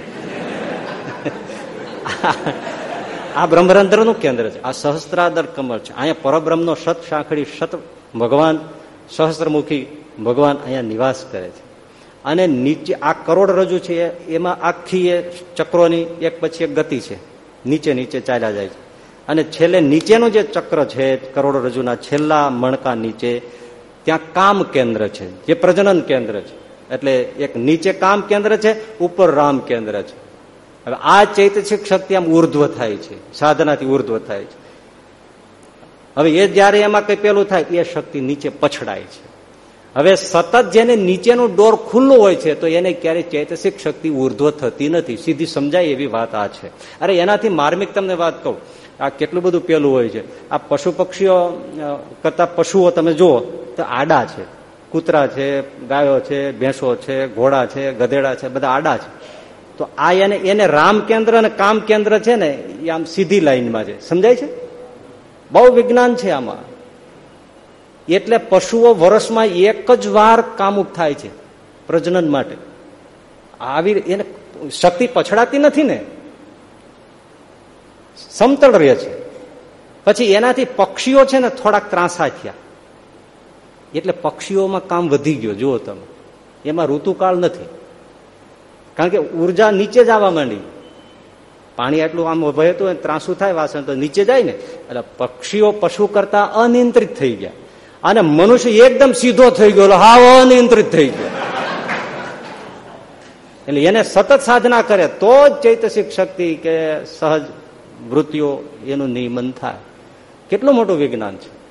આ બ્રહ્મરંધ્રનું કેન્દ્ર છે. આ સહસ્ત્રાદર કમળ છે. અહીંયા પરબ્રહ્મનો સત શાંખડી સત ભગવાન, સહસ્ત્રમુખી ભગવાન અહીંયા નિવાસ કરે છે. અને નીચે આ કરોડ રજુ છે એમાં આખી એ ચક્રોની એક પછી એક ગતિ છે. નીચે નીચે ચાલ્યા જાય છે. અને છેલ્લે નીચેનું જે ચક્ર છે, કરોડ રજુના છેલ્લા મણકા નીચે, ત્યાં કામ કેન્દ્ર છે, જે પ્રજનન કેન્દ્ર છે. એટલે એક નીચે કામ કેન્દ્ર છે, ઉપર રામ કેન્દ્ર છે. હવે આ ચૈતસિક શક્તિ આમ ઉર્ધ્વ થાય છે, સાધનાથી ઉર્ધ્વ થાય છે. હવે એ જયારે એમાં કઈ પેલું થાય એ શક્તિ નીચે પછડાય છે. હવે સતત જેને નીચેનું ડોર ખુલ્લું હોય છે, તો એને ક્યારેય ચૈતસિક શક્તિ ઉર્ધ્વ થતી નથી. સીધી સમજાય એવી વાત આ છે. અરે એનાથી માર્મિક તમને વાત કહું, આ કેટલું બધું પેલું હોય છે. આ પશુ પક્ષીઓ કરતા પશુઓ, તમે જુઓ, તો આડા છે. કૂતરા છે, ગાયો છે, ભેંસો છે, ઘોડા છે, ગધેડા છે, બધા આડા છે. તો આ એને એને રામ કેન્દ્ર અને કામ કેન્દ્ર છે ને, એ આમ સીધી લાઈનમાં છે. સમજાય છે? બહુ વિજ્ઞાન છે આમાં. એટલે પશુઓ વર્ષમાં એક જ વાર કામુક થાય છે, પ્રજનન માટે. આવી એને શક્તિ પછડાતી નથી ને. સમતળ રહે છે. પછી એનાથી પક્ષીઓ છે ને થોડાક ત્રાસા થયા. એટલે પક્ષીઓમાં કામ વધી ગયો, જુઓ તમે. એમાં ઋતુકાળ નથી. કારણ કે ઊર્જા નીચે જ આવવા માંડી. પાણી આટલું આમ વહેતું હોય ત્રાસું થાય, વાસણ તો નીચે જાય ને. એટલે પક્ષીઓ પશુ કરતા અનિયંત્રિત થઈ ગયા. અને મનુષ્ય એકદમ સીધો થઈ ગયો હાવ અનિયંત્રિત થઈ ગયો. એટલે એને સતત સાધના કરે, તો જ ચૈતસિક શક્તિ કે સહજ વૃત્તિઓ એનું નિયમન થાય. કેટલું મોટું વિજ્ઞાન છે.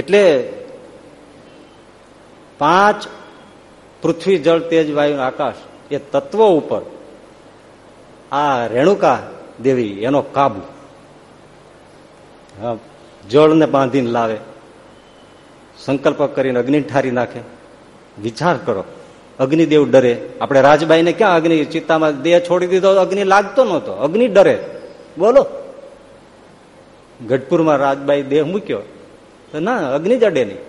એટલે પાંચ પૃથ્વી જળ તેજ વાયુ આકાશ એ તત્વો ઉપર આ રેણુકા દેવી એનો કાબુ. જળને બાંધીને લાવે, સંકલ્પ કરીને અગ્નિ ઠારી નાખે. વિચાર કરો, અગ્નિદેવ ડરે. આપણે રાજબાઈને ક્યાં અગ્નિ? ચિત્તામાં દેહ છોડી દીધો, અગ્નિ લાગતો નહોતો. અગ્નિ ડરે. બોલો. ગઢપુરમાં રાજબાઈ દેહ મૂક્યો. તો ના, અગ્નિ જ અડે નહીં.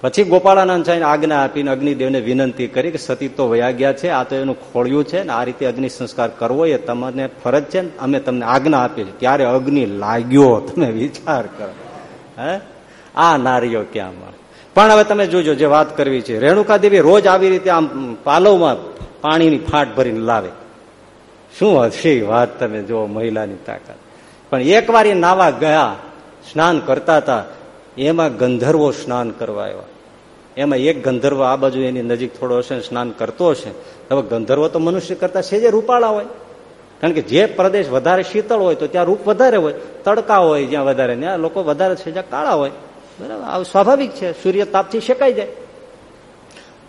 પછી ગોપાળાનંદ સાહેબ આજ્ઞા આપીને અગ્નિદેવને વિનંતી કરી કે સતી તો વયા ગયા છે, આ તો એનું ખોળ્યું છે ને આ રીતે અગ્નિ સંસ્કાર કરવો એ તમને ફરજ છે ને અમે તમને આજ્ઞા આપીએ છીએ. ત્યારે અગ્નિ લાગ્યો, તમે વિચાર કરો. હે? આ નારીઓ ક્યાં મળે? પણ હવે તમે જોજો જે વાત કરવી છે. રેણુકા દેવી રોજ આવી રીતે આમ પાલવમાં પાણીની ફાટ ભરીને લાવે. શું હશે વાત તમે જુઓ મહિલાની તાકાત. પણ એક વાર નાવા ગયા, સ્નાન કરતા હતા એમાં ગંધર્વો સ્નાન કરવા આવ્યા. એમાં એક ગંધર્વ આ બાજુ એની નજીક થોડો હશે સ્નાન કરતો હશે. હવે ગંધર્વ તો મનુષ્ય કરતા સેજે રૂપાળા હોય. કારણ કે જે પ્રદેશ વધારે શીતળ હોય તો ત્યાં રૂપ વધારે હોય. તડકા હોય જ્યાં વધારે ત્યાં લોકો વધારે છે જ્યાં કાળા હોય. બરાબર? આ સ્વાભાવિક છે. સૂર્ય તાપથી શેકાઈ જાય.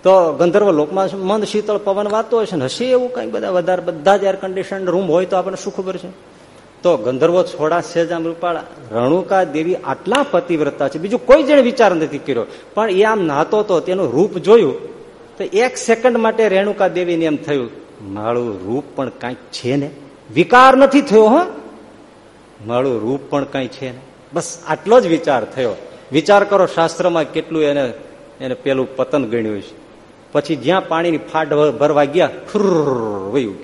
તો ગંધર્વ લોકમાં મંદ શીતળ પવન વાતો હશે ને હશે એવું કઈ? બધા વધારે બધા જ એર કન્ડિશન રૂમ હોય તો આપણને શું ખબર છે? તો ગંધર્વો છોડા સેજામ રૂપાળા. રણુકા દેવી આટલા પતિવ્રતા છે. બીજું કોઈ જણે વિચાર નથી કર્યો. પણ એ આમ નાતો તો તેનું રૂપ જોયું. તો એક સેકન્ડ માટે રેણુકા દેવીને એમ થયું, મારું રૂપ પણ કાંઈક છે ને? વિકાર નથી થયો, હ. મારું રૂપ પણ કઈ છે ને? બસ આટલો જ વિચાર થયો. વિચાર કરો શાસ્ત્રમાં કેટલું એને એને પેલું પતન ગણ્યું છે. પછી જ્યાં પાણીની ફાટ ભરવા ગયા ખુર વયું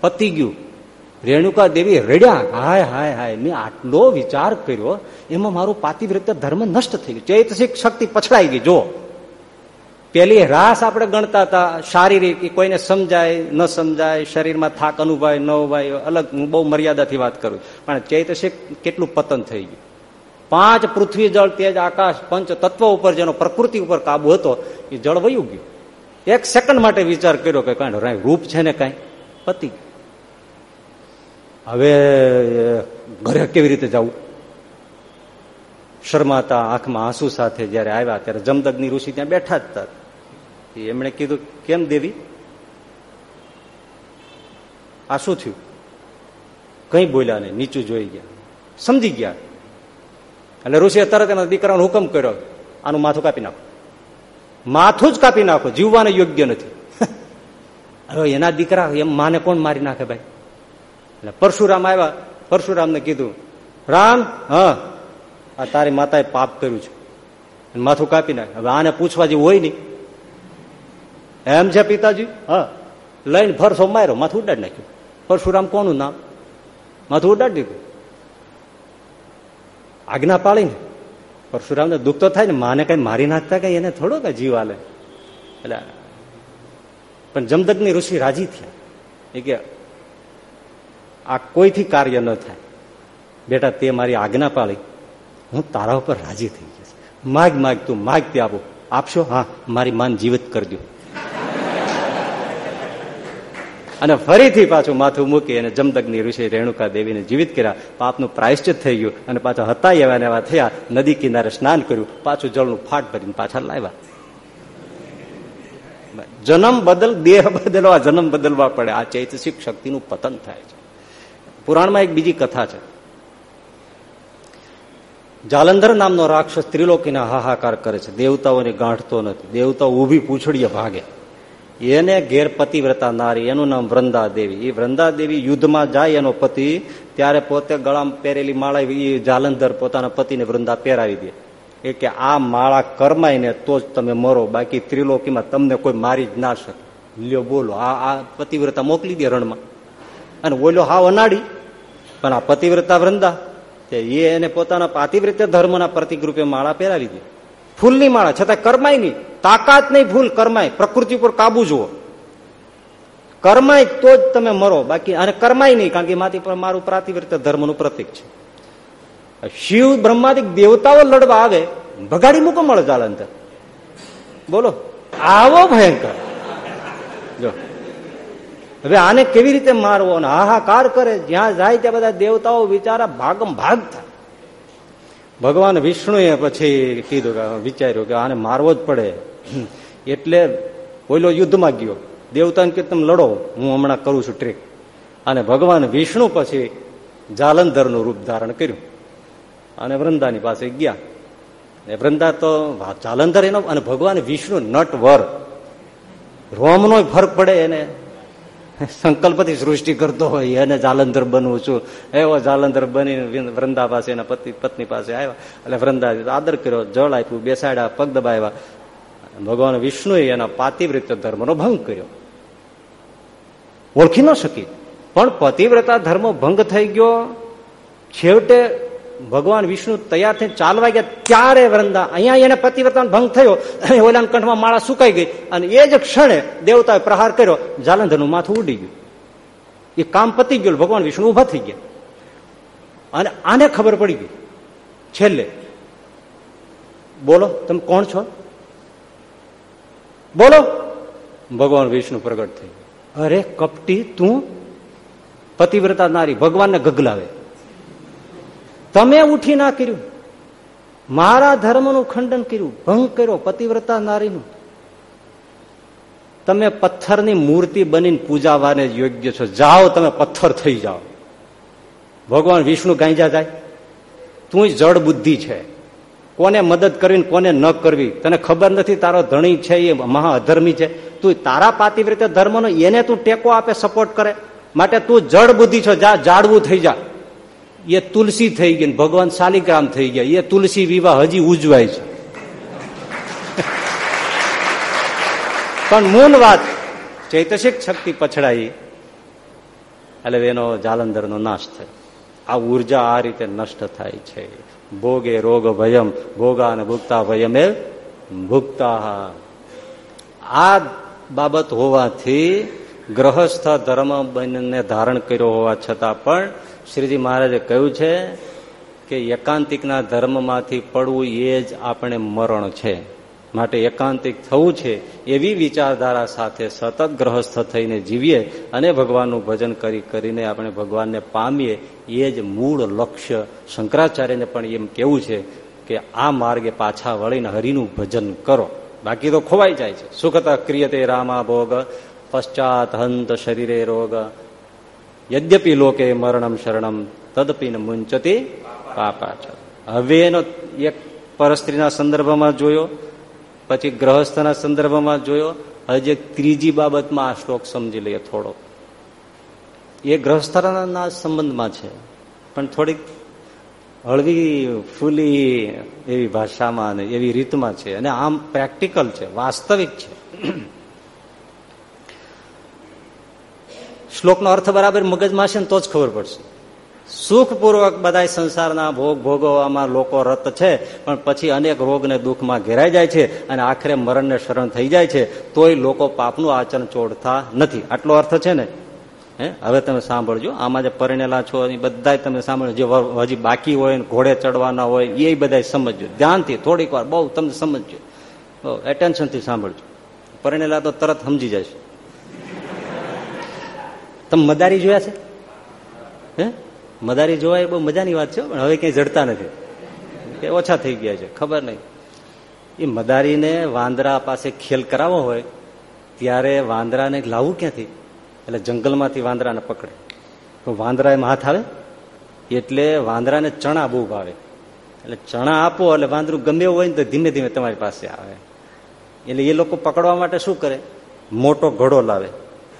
પતી ગયું. રેણુકા દેવી રેડ્યા. હાય હાય હાય. મેં આટલો વિચાર કર્યો, એમાં મારું પાતિવ્રત્ય ધર્મ નષ્ટ થઈ ગયું. ચૈતસિક શક્તિ પછડાઈ ગઈ. જો પેલી રાસ આપણે ગણતા હતા. શારીરિક કોઈને સમજાય, ન સમજાય, શરીરમાં થાક અનુભવાય, ન ઉભાય અલગ. હું બહુ મર્યાદાથી વાત કરું. પણ ચૈતસિક કેટલું પતન થઈ ગયું. પાંચ પૃથ્વી જળ, તેજ, આકાશ, પંચ તત્વ ઉપર જેનો પ્રકૃતિ ઉપર કાબુ હતો, એ જળ વયું ગયું. એક સેકન્ડ માટે વિચાર કર્યો કે કાંઈ રૂપ છે ને કાંઈ? પતિ હવે ઘરે કેવી રીતે જવું? શરમાતા આંખમાં આંસુ સાથે જયારે આવ્યા, ત્યારે જમદગ્નિ ઋષિ ત્યાં બેઠા જ હતા. એમણે કીધું, કેમ દેવી? આ શું થયું? કઈ બોલ્યા નહીં, નીચું જોઈ ગયા. સમજી ગયા. એટલે ઋષિએ તરત એના દીકરાનો હુકમ કર્યો, આનું માથું કાપી નાખો. માથું જ કાપી નાખો, જીવવાને યોગ્ય નથી. હવે એના દીકરા એમ, માને કોણ મારી નાખે ભાઈ? એટલે પરશુરામ આવ્યા. પરશુરામને કીધું, રામ, હા, આ તારી માતાએ પાપ કર્યું છે. માથું કાપી નાખે. હવે આને પૂછવા જેવું હોય નહીં. એમ છે પિતાજી? હા. લઈને ફરસો માર્યો, માથું ઉડાડી નાખ્યું. પરશુરામ કોનું નામ? માથું ઉડાડી દીધું. આજ્ઞા પાળીને. પરશુરામને દુઃખ તો થાય ને, માને કઈ મારી નાખતા કઈ? એને થોડો કઈ જીવ આલે. એટલે, પણ જમદગ્નિ ઋષિ રાજી થયા. એ કે આ કોઈથી કાર્ય ન થાય. બેટા, તે મારી આજ્ઞા પાળી. હું તારા ઉપર રાજી થઈ ગયો માગ માગ, તું માગ તે આપો. આપશો? હા, મારી માન જીવિત કરજો. અને ફરીથી પાછું માથું મૂકી અને જમદગ્નિ ઋષિ રેણુકા દેવીને જીવિત કર્યા. પાપનું પ્રાયશ્ચિત થઈ ગયું અને પાછા હતા એવા એવા થયા. નદી કિનારે સ્નાન કર્યું. પાછું જળનું ફાટ ભરીને પાછા લાવ્યા. જન્મ બદલ, દેહ બદલવા, જન્મ બદલવા પડે. આ ચૈતસિક શક્તિનું પતન થાય છે. પુરાણમાં એક બીજી કથા છે. જાલંધર નામનો રાક્ષસ ત્રિલોકીના હાહાકાર કરે છે. દેવતાઓને ગાંઠતો નથી. દેવતાઓ ઊભી પૂછડીએ ભાગે. એને ઘેર પતિવ્રતા નારી, એનું નામ વૃંદા દેવી એ વૃંદા યુદ્ધમાં જાય એનો પતિ, ત્યારે પોતે ગળામાં પહેરેલી માળા એ જાલંધર પોતાના પતિને વૃંદા પહેરાવી દે. એ કે આ માળા કરમાઈને તો જ તમે મરો. બાકી ત્રિલોકીમાં તમને કોઈ મારી જ ના શકે. લ્યો બોલો, આ આ પતિવ્રતા મોકલી દે રણમાં. અને ઓલો હાવ અનાડી પણ આ પતિવ્રતા વૃંદા એ એને પોતાના પાતિવ્રત્ય ધર્મના પ્રતિક રૂપે માળા પહેરાવી દે. ફૂલની માળા, છતાં કરમાય નહીં. તાકાત નહીં ફૂલ કરમાય પ્રકૃતિ પર કાબુ જુઓ. કરમાય તો જ તમે મરો. બાકી અને કરમાય નહીં, કારણ કે માથી પણ મારું પ્રાતિવ્રત્ય ધર્મનું પ્રતિક છે. શિવ બ્રહ્માદિક દેવતાઓ લડવા આવે, ભગાડી મૂકો મળે જાલંતર. બોલો. આવો ભયંકર. હવે આને કેવી રીતે મારવો અને હાહાકાર કરે? જ્યાં જાય ત્યાં બધા દેવતાઓ વિચારા ભાગમ ભાગ થાય. ભગવાન વિષ્ણુએ પછી કીધું કે, વિચાર્યું કે આને મારવો જ પડે. એટલે પોલો યુદ્ધમાં ગયો. દેવતાને કે, તમે લડો, હું હમણાં કરું છું ટ્રીક અને ભગવાન વિષ્ણુ પછી જાલંધરનું રૂપ ધારણ કર્યું. અને વૃંદાની પાસે ગયા. એ વૃંદા તો જાલંધર એનો, અને ભગવાન વિષ્ણુ નટ વર રોમનો ફરક પડે એને. સંકલ્પથી સૃષ્ટિ કરતો હોય, એને જાલંધર બનવું છું. એવો જાલંધર બની વૃંદા પાસે એના પતિ પત્ની પાસે આવ્યા. એટલે વૃંદા આદર કર્યો, જળ આપ્યું, બેસાડ્યા, પગ દબાવ્યા. ભગવાન વિષ્ણુએ એના પાતિવ્રત ધર્મનો ભંગ કર્યો. ઓળખી ન શકી. પણ પતિવ્રતા ધર્મ ભંગ થઈ ગયો. છેવટે ભગવાન વિષ્ણુ તૈયાર થઈને ચાલવા ગયા ત્યારે વૃંદા અહીંયા એને પતિવ્રતા ભંગ થયો ઓલાના કંઠમાં માળા સુકાઈ ગઈ, અને એ જ ક્ષણે દેવતાએ પ્રહાર કર્યો, જાલંધરનું માથું ઉડી ગયું. એ કામ પતી ગયું, ભગવાન વિષ્ણુ ઊભા થઈ ગયા. અને આને ખબર પડી ગઈ. છેલ્લે, બોલો, તમે કોણ છો? બોલો. ભગવાન વિષ્ણુ પ્રગટ થઈ અરે, કપટી, તું? પતિવ્રતા નારી, ભગવાનને ગગલાવે. તમે ઉઠી ના કર્યું. મારા ધર્મનું ખંડન કર્યું. ભંગ કર્યો, પતિવ્રતા નારીનું. તમે પથ્થરની મૂર્તિ બનીને પૂજાવાને યોગ્ય છો. જાઓ, તમે પથ્થર થઈ જાઓ. ભગવાન વિષ્ણુ ગાંજા જાય. તું જડ બુદ્ધિ છે. કોને મદદ કરવી કોને ન કરવી? તને ખબર નથી તારો ધણી છે એ મહા અધર્મી છે. તું તારા પાતિવ્રત ધર્મનો એને તું ટેકો આપે સપોર્ટ કરે. માટે તું જડ બુદ્ધિ છો. જા, જાડવું થઈ જા. એ તુલસી થઈ ગઈ ભગવાન શાલિગ્રામ થઈ ગયા. એ તુલસી વિવાહ હજી ઉજવાય છે. પણ મૂળ વાત, ચૈતસિક શક્તિ પછડાઈ, એટલે એનો જાલંધરનો નાશ થાય. આ ઊર્જા આ રીતે નષ્ટ થાય છે. ભોગે રોગ ભયમ ભોગા અને ભુગતા ભયમ એ ભૂગતા આ બાબત હોવાથી ગ્રહસ્થ ધર્મ બંને ધારણ કર્યો હોવા છતાં પણ શ્રીજી મહારાજે કહ્યું છે કે એકાંતિકના ધર્મમાંથી પડવું એ જ આપણે મરણ છે. માટે એકાંતિક થવું છે એવી વિચારધારા સાથે સતત ગ્રહસ્થ થઈને જીવીએ અને ભગવાનનું ભજન કરી કરીને આપણે ભગવાનને પામીએ એ જ મૂળ લક્ષ્ય. શંકરાચાર્યને પણ એમ કેવું છે કે આ માર્ગે પાછા વળીને હરિનું ભજન કરો. બાકી તો ખોવાઈ જાય છે. સુખતા ક્રિયતે રામા ભોગ પશ્ચાત હંત શરીરે રોગ યદ્યપી લોકે મરણમ શરણમ તદપીન મુંચતી પાપાચ હવે એનો એક પરસ્ત્રીના સંદર્ભમાં જોયો પછી ગ્રહસ્થના સંદર્ભમાં જોયો હજી ત્રીજી બાબતમાં આ શ્લોક સમજી લઈએ થોડો એ ગ્રહસ્થના સંબંધમાં છે પણ થોડીક હળવી ફૂલી એવી ભાષામાં અને એવી રીતમાં છે અને આમ પ્રેક્ટિકલ છે વાસ્તવિક છે શ્લોકનો અર્થ બરાબર મગજમાં છે ને તો જ ખબર પડશે. સુખપૂર્વક બધા સંસારના ભોગ ભોગવવામાં લોકો રત છે, પણ પછી અનેક રોગ ને દુઃખમાં ઘેરાઈ જાય છે અને આખરે મરણને શરણ થઈ જાય છે, તોય લોકો પાપનું આચરણ ચોડતા નથી. આટલો અર્થ છે ને? હે? હવે તમે સાંભળજો. આમાં જે પરિણેલા છો, એ બધા તમે સાંભળજો. જે હજી બાકી હોય ઘોડે ચડવાના હોય, એ બધા સમજજો. ધ્યાનથી, થોડીક વાર બહુ તમે સમજજો. એટેન્શનથી સાંભળજો. પરિણેલા તો તરત સમજી જશે તમે મદારી જોયા છે? હે? મદારી જોવા એ બહુ મજાની વાત છે પણ હવે ક્યાંય જડતા નથી. કે ઓછા થઈ ગયા છે, ખબર નહીં. એ મદારીને વાંદરા પાસે ખેલ કરાવવો હોય, ત્યારે વાંદરાને લાવવું ક્યાંથી? એટલે જંગલમાંથી વાંદરાને પકડે. તો વાંદરા એમ હાથ આવે, એટલે વાંદરાને ચણા બહુ ભાવે. એટલે ચણા આપો, એટલે વાંદરું ગમે હોય ને તો ધીમે ધીમે તમારી પાસે આવે. એટલે એ લોકો પકડવા માટે શું કરે? મોટો ઘડો લાવે.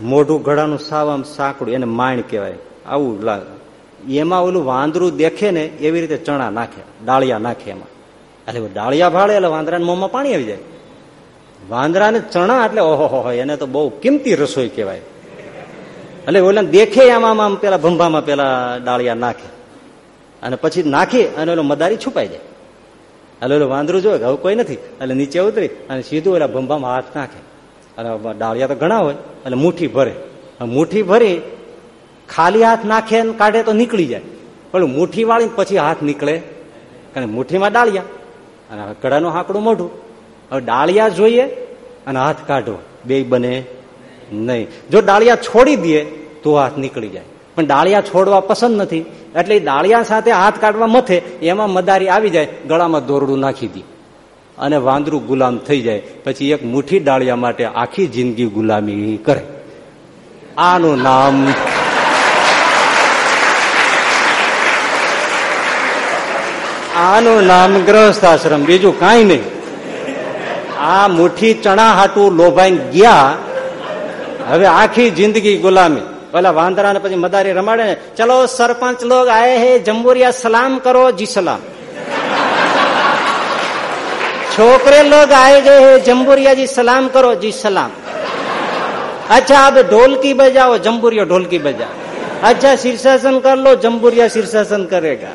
મોઢું ઘડાનું સાવ આમ સાંકડું, એને માણ કહેવાય. આવું લાગે એમાં ઓલું વાંદરું દેખે ને એવી રીતે ચણા નાખે, ડાળિયા નાખે એમાં. એટલે ડાળિયા ભાળે એટલે વાંદરાને મોંમાં પાણી આવી જાય. વાંદરાને ચણા એટલે ઓહો એને તો બહુ કિંમતી રસોઈ કહેવાય. એટલે ઓલા દેખે આમાં આમ પેલા ભંભામાં પેલા ડાળિયા નાખે. અને પછી નાખી અને ઓલો મદારી છુપાઈ જાય. એટલે ઓલું વાંદરું જોવે હવે કોઈ નથી, એટલે નીચે ઉતરી અને સીધું ઓલા ભંભામાં હાથ નાખે. અને ડાળિયા તો ઘણા હોય, એટલે મુઠ્ઠી ભરે. મુઠ્ઠી ભરી, ખાલી હાથ નાખે કાઢે તો નીકળી જાય. પણ મુઠ્ઠી વાળી પછી હાથ નીકળે. કારણ મુઠ્ઠીમાં ડાળિયા. અને કડાનું હાંકડું મોઢું. હવે ડાળિયા જોઈએ અને હાથ કાઢો. બે બને નહીં. જો ડાળિયા છોડી દે, તો હાથ નીકળી જાય. પણ ડાળિયા છોડવા પસંદ નથી. એટલે ડાળિયા સાથે હાથ કાઢવા મથે, એમાં મદારી આવી જાય, ગળામાં દોરડું નાખી દે. અને વાંદરું ગુલામ થઈ જાય. પછી એક મુઠ્ઠી ડાળિયા માટે આખી જિંદગી ગુલામી કરે. આનું નામ આનું નામ ગ્રહસ્થાશ્રમ. બીજું કાંઈ નહીં. આ મુઠ્ઠી ચણા હાટું લોભાઈને ગયા. હવે આખી જિંદગી ગુલામી. પેલા વાંદરાને પછી મદારી રમાડે ચલો સરપંચ લોગ આયે હે જમ્બુરિયા સલામ કરો, જી સલામ. छोकरे लोग आए गए हैं, जम्बूरिया जी, सलाम करो, जी, सलाम। अच्छा अब ढोल की बजाओ, जम्बूरिया ढोल की बजाओ। अच्छा शीर्षासन कर लो, जम्बूरिया शीर्षासन करेगा।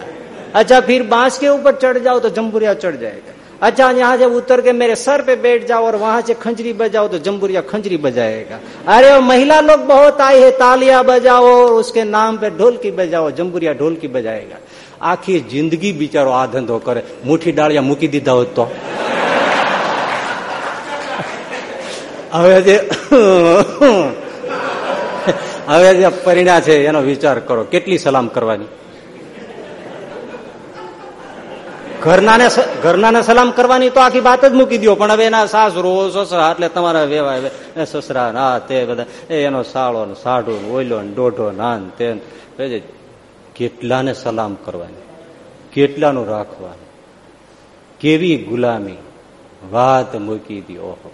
अच्छा फिर बाँस के ऊपर चढ़ जाओ तो जम्बूरिया चढ़ जाएगा। अच्छा यहाँ से उतर के मेरे सर पे बैठ जाओ और वहाँ से खंजरी बजाओ तो जम्बूरिया खंजरी बजाएगा। अरे महिला लोग बहुत आई है, तालिया बजाओ और उसके नाम पे ढोल की बजाओ, जम्बूरिया ढोल की बजाएगा। आखिर ज़िंदगी बिचारो आधंधो करे मुठी डाल या मुकी दीदा हो तो હવે જે હવે જે પરિણા છે, એનો વિચાર કરો. કેટલી સલામ કરવાની? ઘરનાને ઘરનાને સલામ કરવાની તો આખી વાત જ મૂકી દો પણ હવે એના સાસરો, સસરા, એટલે તમારા વેવા સસરા, ના તે બધા. એનો સાળો, ને સાઢો ઓઈલો ને દોઢો નાન તે કેટલાને સલામ કરવાની? કેટલાનું રાખવાનું? કેવી ગુલામી? વાત મૂકી દી ઓહો.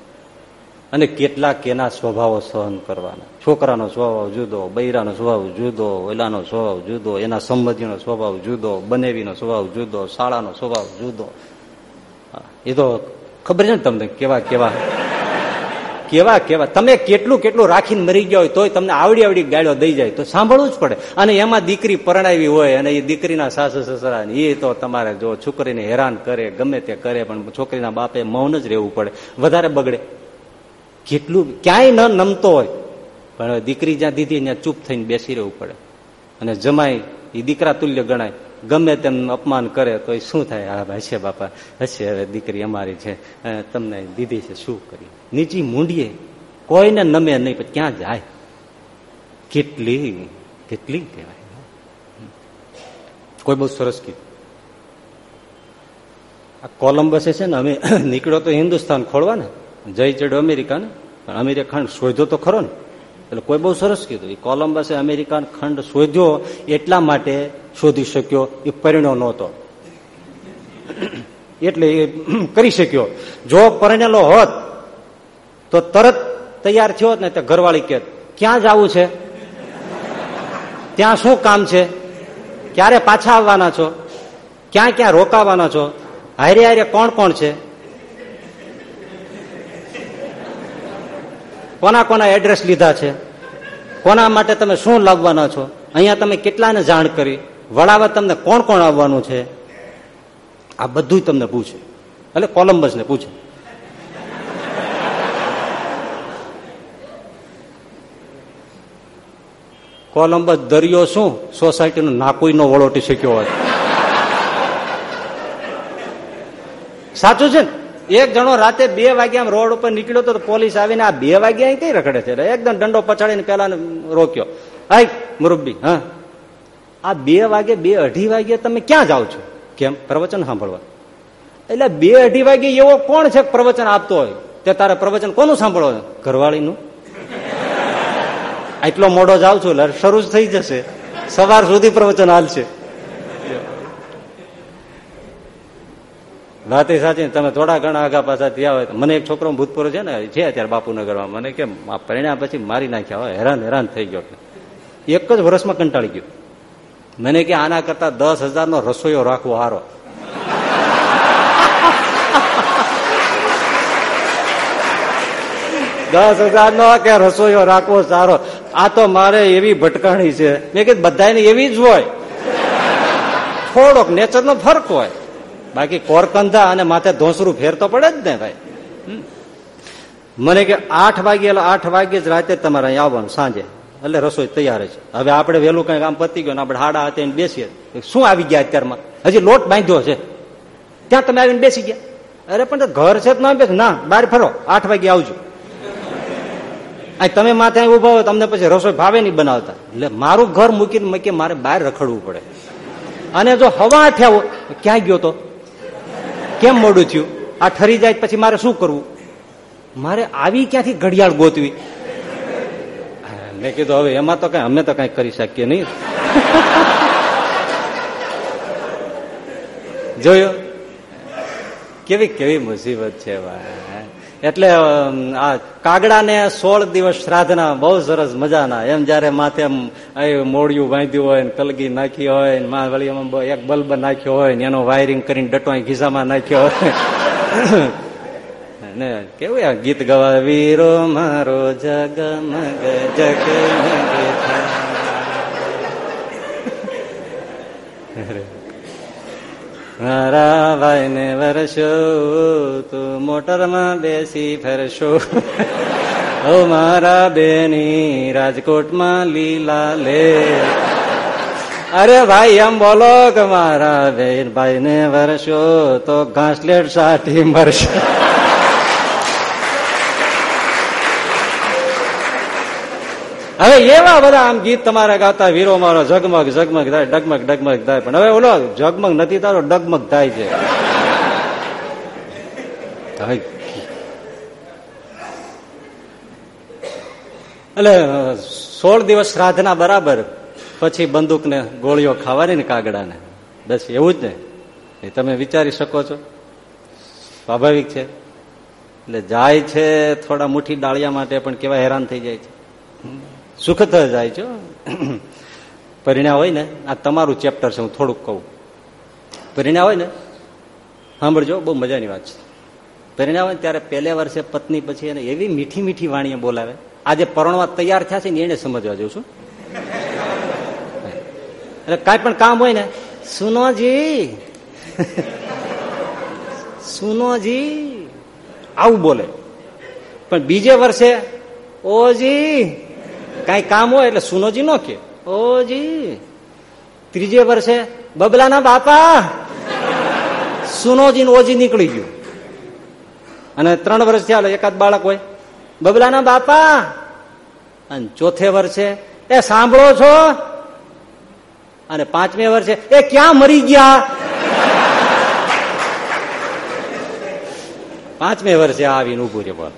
અને કેટલા કેના સ્વભાવો સહન કરવાના. છોકરાનો સ્વભાવ જુદો, બૈરાનો સ્વભાવ જુદો, ઓલાનો સ્વભાવ જુદો, એના સંબંધીનો સ્વભાવ જુદો, બનેવીનો સ્વભાવ જુદો, શાળાનો સ્વભાવ જુદો. એ તો ખબર છે ને તમને કેવા કેવા? કેવા કેવા? તમે કેટલું કેટલું રાખીને મરી ગયા હોય તોય તમને આવડી આવડી ગાળો દઈ જાય, તો સાંભળવું જ પડે. અને એમાં દીકરી પરણાવી હોય અને એ દીકરીના સાસુ સસરા એ તો તમારે જો છોકરીને હેરાન કરે, ગમે તે કરે, પણ છોકરીના બાપે મૌન જ રહેવું પડે. વધારે બગડે. કેટલું ક્યાંય ન નમતો હોય. પણ દીકરી જ્યાં દીધી ત્યાં ચૂપ થઈને બેસી રહેવું પડે. અને જમાય એ દીકરા તુલ્ય ગણાય. ગમે તેમ અપમાન કરે તો એ શું થાય? હા, ભાઈ બાપા. હશે હવે દીકરી અમારી છે. તમને દીધી છે, શું કરી નીચી મૂંડીએ. કોઈને નમે નહીં, પણ ક્યાં જાય? કેટલી કેટલી કહેવાય. કોઈ બહુ સરસ કીધું આ કોલમ્બસે છે ને, અમે નીકળ્યો તો હિન્દુસ્તાન ખોળવા ને જઈ ચડ્યો અમેરિકા ને? પણ અમેરિકા ખંડ શોધ્યો તો ખરો ને. એટલે કોઈ બહુ સરસ કીધું. એ કોલમ્બસે અમેરિકા ખંડ શોધ્યો, એટલા માટે શોધી શક્યો એ પરિણ્યો નહોતો. એટલે એ કરી શક્યો. જો પરિણેલો હોત, તો તરત તૈયાર થયો ને તે ઘરવાળી કે, ક્યાં જવું છે? ત્યાં શું કામ છે? ક્યારે પાછા આવવાના છો? ક્યાં ક્યાં રોકાવાના છો? હારે હારે કોણ કોણ છે? કોના કોના એડ્રેસ લીધા છે? કોના માટે તમે શું લાવવાના છો? અહીંયા તમે કેટલાને જાણ કરી? વડાવા તમને કોણ કોણ આવવાનું છે? આ બધું તમને પૂછે. એટલે કોલમ્બસને પૂછે. કોલમ્બસ દરિયો શું? સોસાયટીનો નાકોઈ નો વળોટી શક્યો હોય. સાચું છે ને? એક જણો રાતે બે વાગ્યા રોડ ઉપર નીકળ્યો તો પોલીસ આવીને આ બે વાગ્યા અહીં કઈ રખડે છે? એકદમ દંડો પછાડીને પેલા રોક્યો. આય મુરબ્બી, હા. આ બે વાગે, બે અઢી વાગે તમે ક્યાં જાઓ છો? કેમ? પ્રવચન સાંભળવા. એટલે બે અઢી વાગે એવો કોણ છે પ્રવચન આપતો હોય? તે તારે પ્રવચન કોનું સાંભળો ઘરવાળીનું? એટલો મોડો જાઉં છું શરૂ થઈ જશે. સવાર સુધી પ્રવચન હાલશે. એ સાચી તમે થોડા ઘણા આગા પાછા થયા હોય મને એક છોકરો ભૂતપૂર્વ છે ને, છે અત્યારે બાપુનગરમાં. મને કે પરિણામ પછી મારી નાખ્યા હોય. હેરાન હેરાન થઈ ગયો એક જ વર્ષમાં કંટાળી ગયો. મને કે આના કરતા દસ હજારનો રસોઈયો રાખવો હારો. દસ હજાર નો કે રસોઈયો રાખવો સારો. આ તો મારે એવી ભટકાણી છે. મેં કીધું બધાને એવી જ હોય. થોડોક નેચરનો ફરક હોય. બાકી કોરકંધા અને માથે ધોસરું ફેર તો પડે જ ને ભાઈ. મને કે આઠ વાગે એટલે આઠ વાગે જ રાતે તમારે અહીં આવવાનું, સાંજે. એટલે રસોઈ તૈયાર છે. હવે આપણે વહેલું કઈ કામ પતી ગયું આપણે હાડા હાથે બેસીએ. શું આવી ગયા અત્યારમાં? હજી લોટ બાંધ્યો છે. ત્યાં તમે આવીને બેસી ગયા? અરે, પણ ઘર છે ના બેસ. ના, બહાર ફરો. આઠ વાગે આવજો. તમે માથે ઊભા હોય તમને પછી રસોઈ ભાવે નહીં બનાવતા. એટલે મારું ઘર મૂકીને મૂકીએ મારે બહાર રખડવું પડે. અને જો હવા થયા ક્યાં ગયો તો? કેમ મોડું થયું? આ ઠરી જાય પછી મારે શું કરવું? મારે આવી ક્યાંથી ઘડિયાળ ગોતવી? મેં કીધું, હવે એમાં તો કઈ અમે તો કઈ કરી શકીએ નહીં. જોયો? કેવી કેવી મુસીબત છે એટલે આ કાગડાને સોળ દિવસ શ્રાદ્ધના બહુ સરસ મજાના. એમ જયારે માથે મોડિયું બાંધ્યું હોય કલગી નાખી હોયમાં વળી એક બલ્બ નાખ્યો હોય ને એનો વાયરિંગ કરીને ડટો ખિસ્સામાં નાખ્યો હોય. ને કેવું આ ગીત ગવા વીરો મારો જગમગ જગમગ મારા ભાઈ ને વરસો તું મોટરમાં બેસી ફરશો. ઓ મારા બેની, રાજકોટમાં લીલા લે. અરે ભાઈ એમ બોલો કે મારા બેન ભાઈ ને વરસો તો ઘાસલેટ સાથી મરશે. હવે એવા બધા આમ ગીત તમારા ગાતા વીરો મારો ઝગમગ ઝગમગ થાય, ડગમગ ડગમગ થાય. પણ હવે ઓલો ઝગમગ નથી તારો, ડગમગ થાય છે. એટલે સોળ દિવસ શ્રાદ્ધના બરાબર, પછી બંદૂકને ગોળીઓ ખાવાની ને કાગડાને. બસ એવું જ ને. તમે વિચારી શકો છો. સ્વાભાવિક છે. એટલે જાય છે થોડા મુઠ્ઠી ડાળિયા માટે, પણ કેવા હેરાન થઈ જાય છે. સુખ જાય છે. પરિણામ હોય ને, આ તમારું ચેપ્ટર છે, હું થોડુંક કહું. પરિણામ હોય ને, સાંભળજો, બહુ મજાની વાત છે. પરિણામ ત્યારે પહેલે વર્ષે પત્ની પછી એને એવી મીઠી મીઠી વાણીએ બોલાવે. આજે પરણવા તૈયાર થયા છે ને, એને સમજવા જઉં છું. એટલે કાંઈ પણ કામ હોય ને, સુનોજી સુનોજી, આવું બોલે. પણ બીજે વર્ષે, ઓજી કઈ કામ હોય એટલે સુનોજી નો કે. ઓજી. ત્રીજે વર્ષે બબલાના બાપા! સુનોજી ઓજી નીકળી ગયું. અને ત્રણ વર્ષ થયા એકાદ બાળક હોય બબલાના બાપા! અને ચોથે વર્ષે એ સાંભળો છો? અને પાંચમે વર્ષે એ ક્યાં મરી ગયા? પાંચમે વર્ષે આવીને ઉભું છે બોલ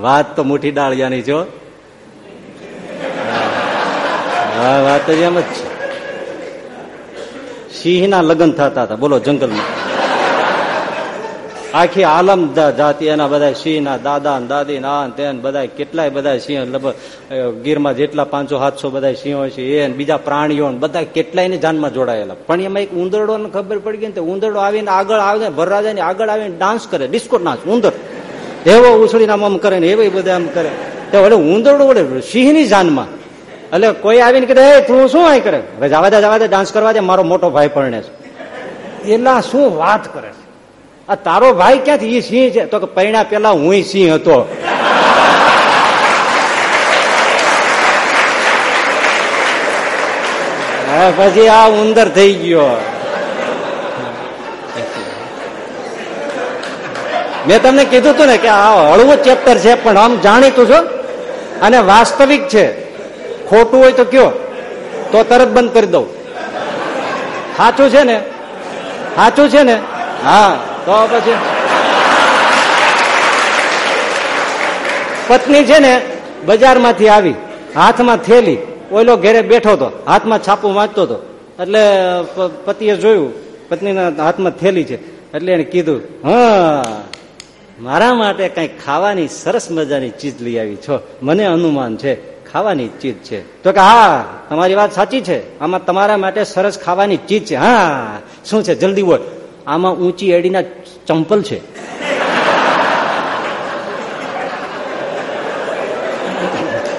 વાત તો મુઠી ડાળિયાની જો. હા, વાત જ એમ જ છે. સિંહના લગ્ન થતા હતા. બોલો, જંગલમાં. આખી આલમ જાતિ એના બધા સિંહના દાદા દાદી ના તેન બધા કેટલાય બધા સિંહ લગભગ ગીરમાં જેટલા પાંચસો, સાતસો બધા સિંહો છે એ બીજા પ્રાણીઓ બધા કેટલાયની જાનમાં જોડાયેલા. પણ એમાં એક ઉંદરડો ખબર પડી ગઈ ને ઉંદરડો આવીને આગળ આવે વરરાજાની આગળ આવીને ડાન્સ કરે, ડિસ્કો ડાન્સ, ઉંદર. એવો ઉછળીને આમ કરે ને એવી બધા આમ કરે. તો વડે વડે સિંહની જાનમાં. એટલે કોઈ આવીને કે તું શું આય કરે? જવા દે જવા દે ડાન્સ કરવા દે, મારો મોટો ભાઈ પરણે છે. એલા શું વાત કરે છે? આ તારો ભાઈ ક્યાંથી? એ સિંહ છે. તો કે પૈણા પેલા હું સિંહ હતો. પછી આ ઉંદર થઈ ગયો. મેં તમને કીધું હતું ને કે આ હળવું ચેપ્ટર છે, પણ આમ જાણીતું છો. અને વાસ્તવિક છે. ખોટું હોય તો કયો? તો તરત બંધ કરી દઉં. સાચું છે ને? સાચું છે ને? હા, તો પછી? પત્ની છે ને, બજારમાંથી આવી, હાથમાં થેલી ઓઈલો ઘેરે બેઠો હતો, હાથમાં છાપું વાંચતો હતો. એટલે પતિએ જોયું, પત્નીના હાથમાં થેલી છે. એટલે એને કીધું, હા મારા માટે કઈ ખાવાની સરસ મજાની ચીજ લઈ આવી છો. મને અનુમાન છે, ખાવાની ચીજ છે. તો કે હા, તમારી વાત સાચી છે. આમાં તમારા માટે સરસ ખાવાની ચીજ છે. હા, શું છે? જલ્દી બોલ. આમાં ઊંચી એડીના ચંપલ છે.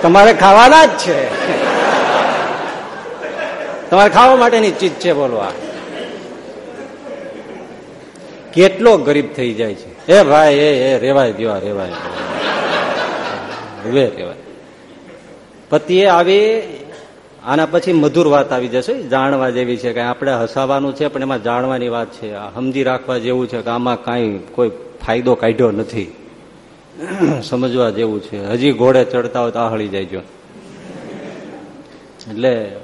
તમારે ખાવાના જ છે. તમારે ખાવા માટેની ચીજ છે બોલવા કેટલો ગરીબ થઈ જાય છે. એ ભાઈ, એ એ, રેવાય દેવા રેવાય. હવે રેવાય. પતિએ આવી, આના પછી મધુર વાત આવી જશે. જાણવા જેવી છે કે આપણે હસાવાનું છે, પણ એમાં જાણવાની વાત છે. સમજી રાખવા જેવું છે કે આમાં કાંઈ કોઈ ફાયદો કાઢ્યો નથી. સમજવા જેવું છે. હજી ઘોડે ચડતા હોય તો આહળી જાય એટલે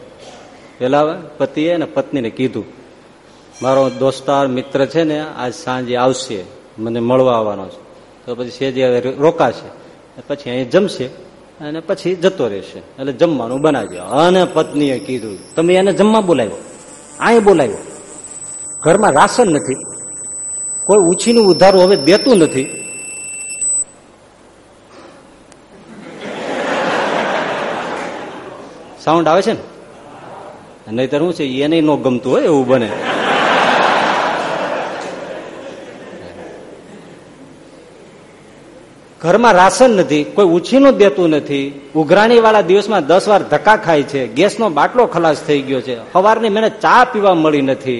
પેલા પતિએ ને પત્નીને કીધું, મારો દોસ્તાર મિત્ર છે ને, આજ સાંજે આવશે. મને મળવા આવવાનો છે. તો પછી સેજે રોકાશે. પછી અહીં જમશે અને પછી જતો રહેશે. એટલે જમવાનું બનાવજો અને પત્નીએ કીધું, તમે એને જમવા બોલાવ્યો. અહીં બોલાવ્યો. ઘરમાં રાશન નથી. કોઈ ઉછીનું ઉધારું હવે દેતું નથી. સાઉન્ડ આવે છે ને? નહીતર શું છે? એને ન ગમતું હોય એવું બને. ઘરમાં રાશન નથી, કોઈ ઉછીનું દેતું નથી. ઉઘરાણી વાળા દિવસમાં દસ વાર ધક્કા ખાય છે. ગેસનો બાટલો ખલાસ થઈ ગયો છે. સવારની મને ચા પીવા મળી નથી.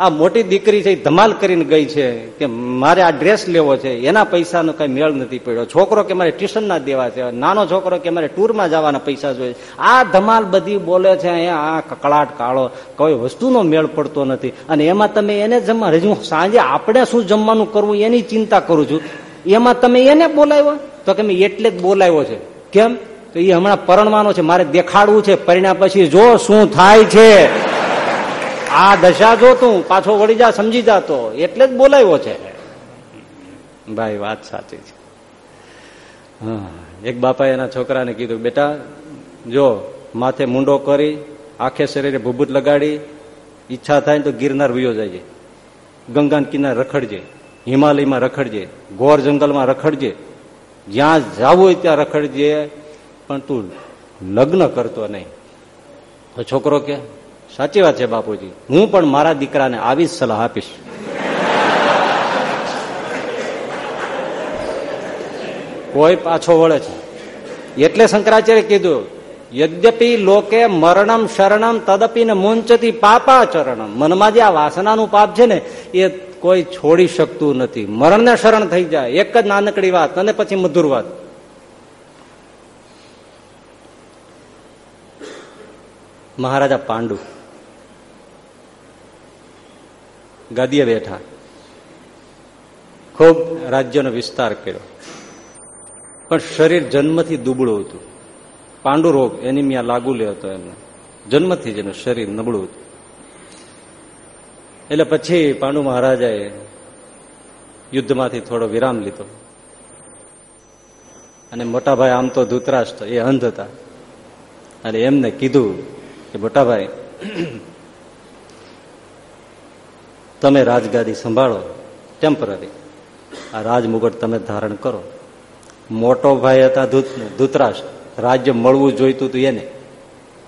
આ મોટી દીકરી છે ધમાલ કરીને ગઈ છે કે મારે આ ડ્રેસ લેવો છે. એના પૈસાનો કઈ મેળ નથી પડ્યો. છોકરો કે મારે ટ્યુશન ના દેવા છે. નાનો છોકરો કે મારે ટૂરમાં જવાના પૈસા જોઈએ. આ ધમાલ બધી બોલે છે આ કકળાટ કાળો. કોઈ વસ્તુનો મેળ પડતો નથી. અને એમાં તમે એને જમવા, હજુ સાંજે આપણે શું જમવાનું કરવું એની ચિંતા કરું છું. એમાં તમે એને બોલાવ્યો? તો કે મેં એટલે જ બોલાવ્યો છે. કેમ? તો એ હમણાં પરણવાનો છે. મારે દેખાડવું છે. પરિણામ પછી જો શું થાય છે. આ દશા જો તું, પાછો વળી જા, સમજી જાતો એટલે જ બોલાવ્યો છે. ભાઈ, વાત સાચી છે. એક બાપાએ એના છોકરાને કીધું, બેટા, જો, માથે મુંડો કરી, આખે શરીરે ભૂભૂત લગાડી, ઈચ્છા થાય તો ગિરનાર વયો જાય ગંગા કિનાર રખડજે. હિમાલયમાં રખડજે, ગોર જંગલમાં રખડજે, જ્યાં જવું હોય ત્યાં રખડજે, પણ તું લગ્ન કરતો નહીં. તો છોકરો કે, સાચી વાત છે બાપુજી, હું પણ મારા દીકરાને આવી જ સલાહ આપીશ. કોઈ પાછો વળે છે. એટલે શંકરાચાર્ય કીધું, યદ્યપિ લોકે મરણમ શરણમ તદપી ને મુંચતી પાપા ચરણમ મનમાં જે આ વાસનાનું પાપ છે ને, એ કોઈ છોડી શકતું નથી. મરણને શરણ થઈ જાય. એક જ નાનકડી વાત અને પછી મધુર વાત. મહારાજા પાંડુ. ગાદીએ બેઠા. ખૂબ રાજ્યનો વિસ્તાર કર્યો. પણ શરીર જન્મથી દુબળું હતું. પાંડુ રોગ એનિમિયા લાગુ લે હતો એમને. જન્મથી જ એનું શરીર નબળું હતું. એટલે પછી પાંડુ મહારાજાએ યુદ્ધમાંથી થોડો વિરામ લીધો. અને મોટાભાઈ આમ તો ધૂતરાષ્ટ્ર, એ અંધ હતા. અને એમને કીધું કે, મોટાભાઈ, તમે રાજગાદી સંભાળો ટેમ્પરરી આ રાજમુગટ તમે ધારણ કરો. મોટો ભાઈ હતા ધૂતરાષ્ટ્ર. રાજ્ય મળવું જોઈતું હતું એને.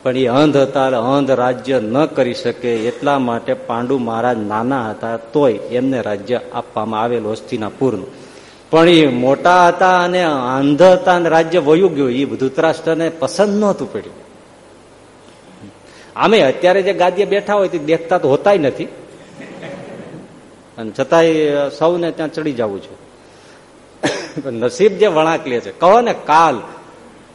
પણ એ અંધ હતા અંધ રાજ્ય ન કરી શકે એટલા માટે પાંડુ મહારાજ નાના હતા તોય એમને રાજ્ય આપવામાં આવેલું હસ્તિનાપુરનું પણ એ મોટા હતા અને અંધ હતા અને રાજ્ય વયું ગયું. એ ધૂતરાષ્ટ્રને પસંદ નહોતું પડ્યું. આમે અત્યારે જે ગાદીએ બેઠા હોય તે દેખતા તો હોતા નથી. અને છતાંય સૌને ત્યાં ચડી જવું છે. નસીબ જે વળાંક લે છે. કહો ને કાલ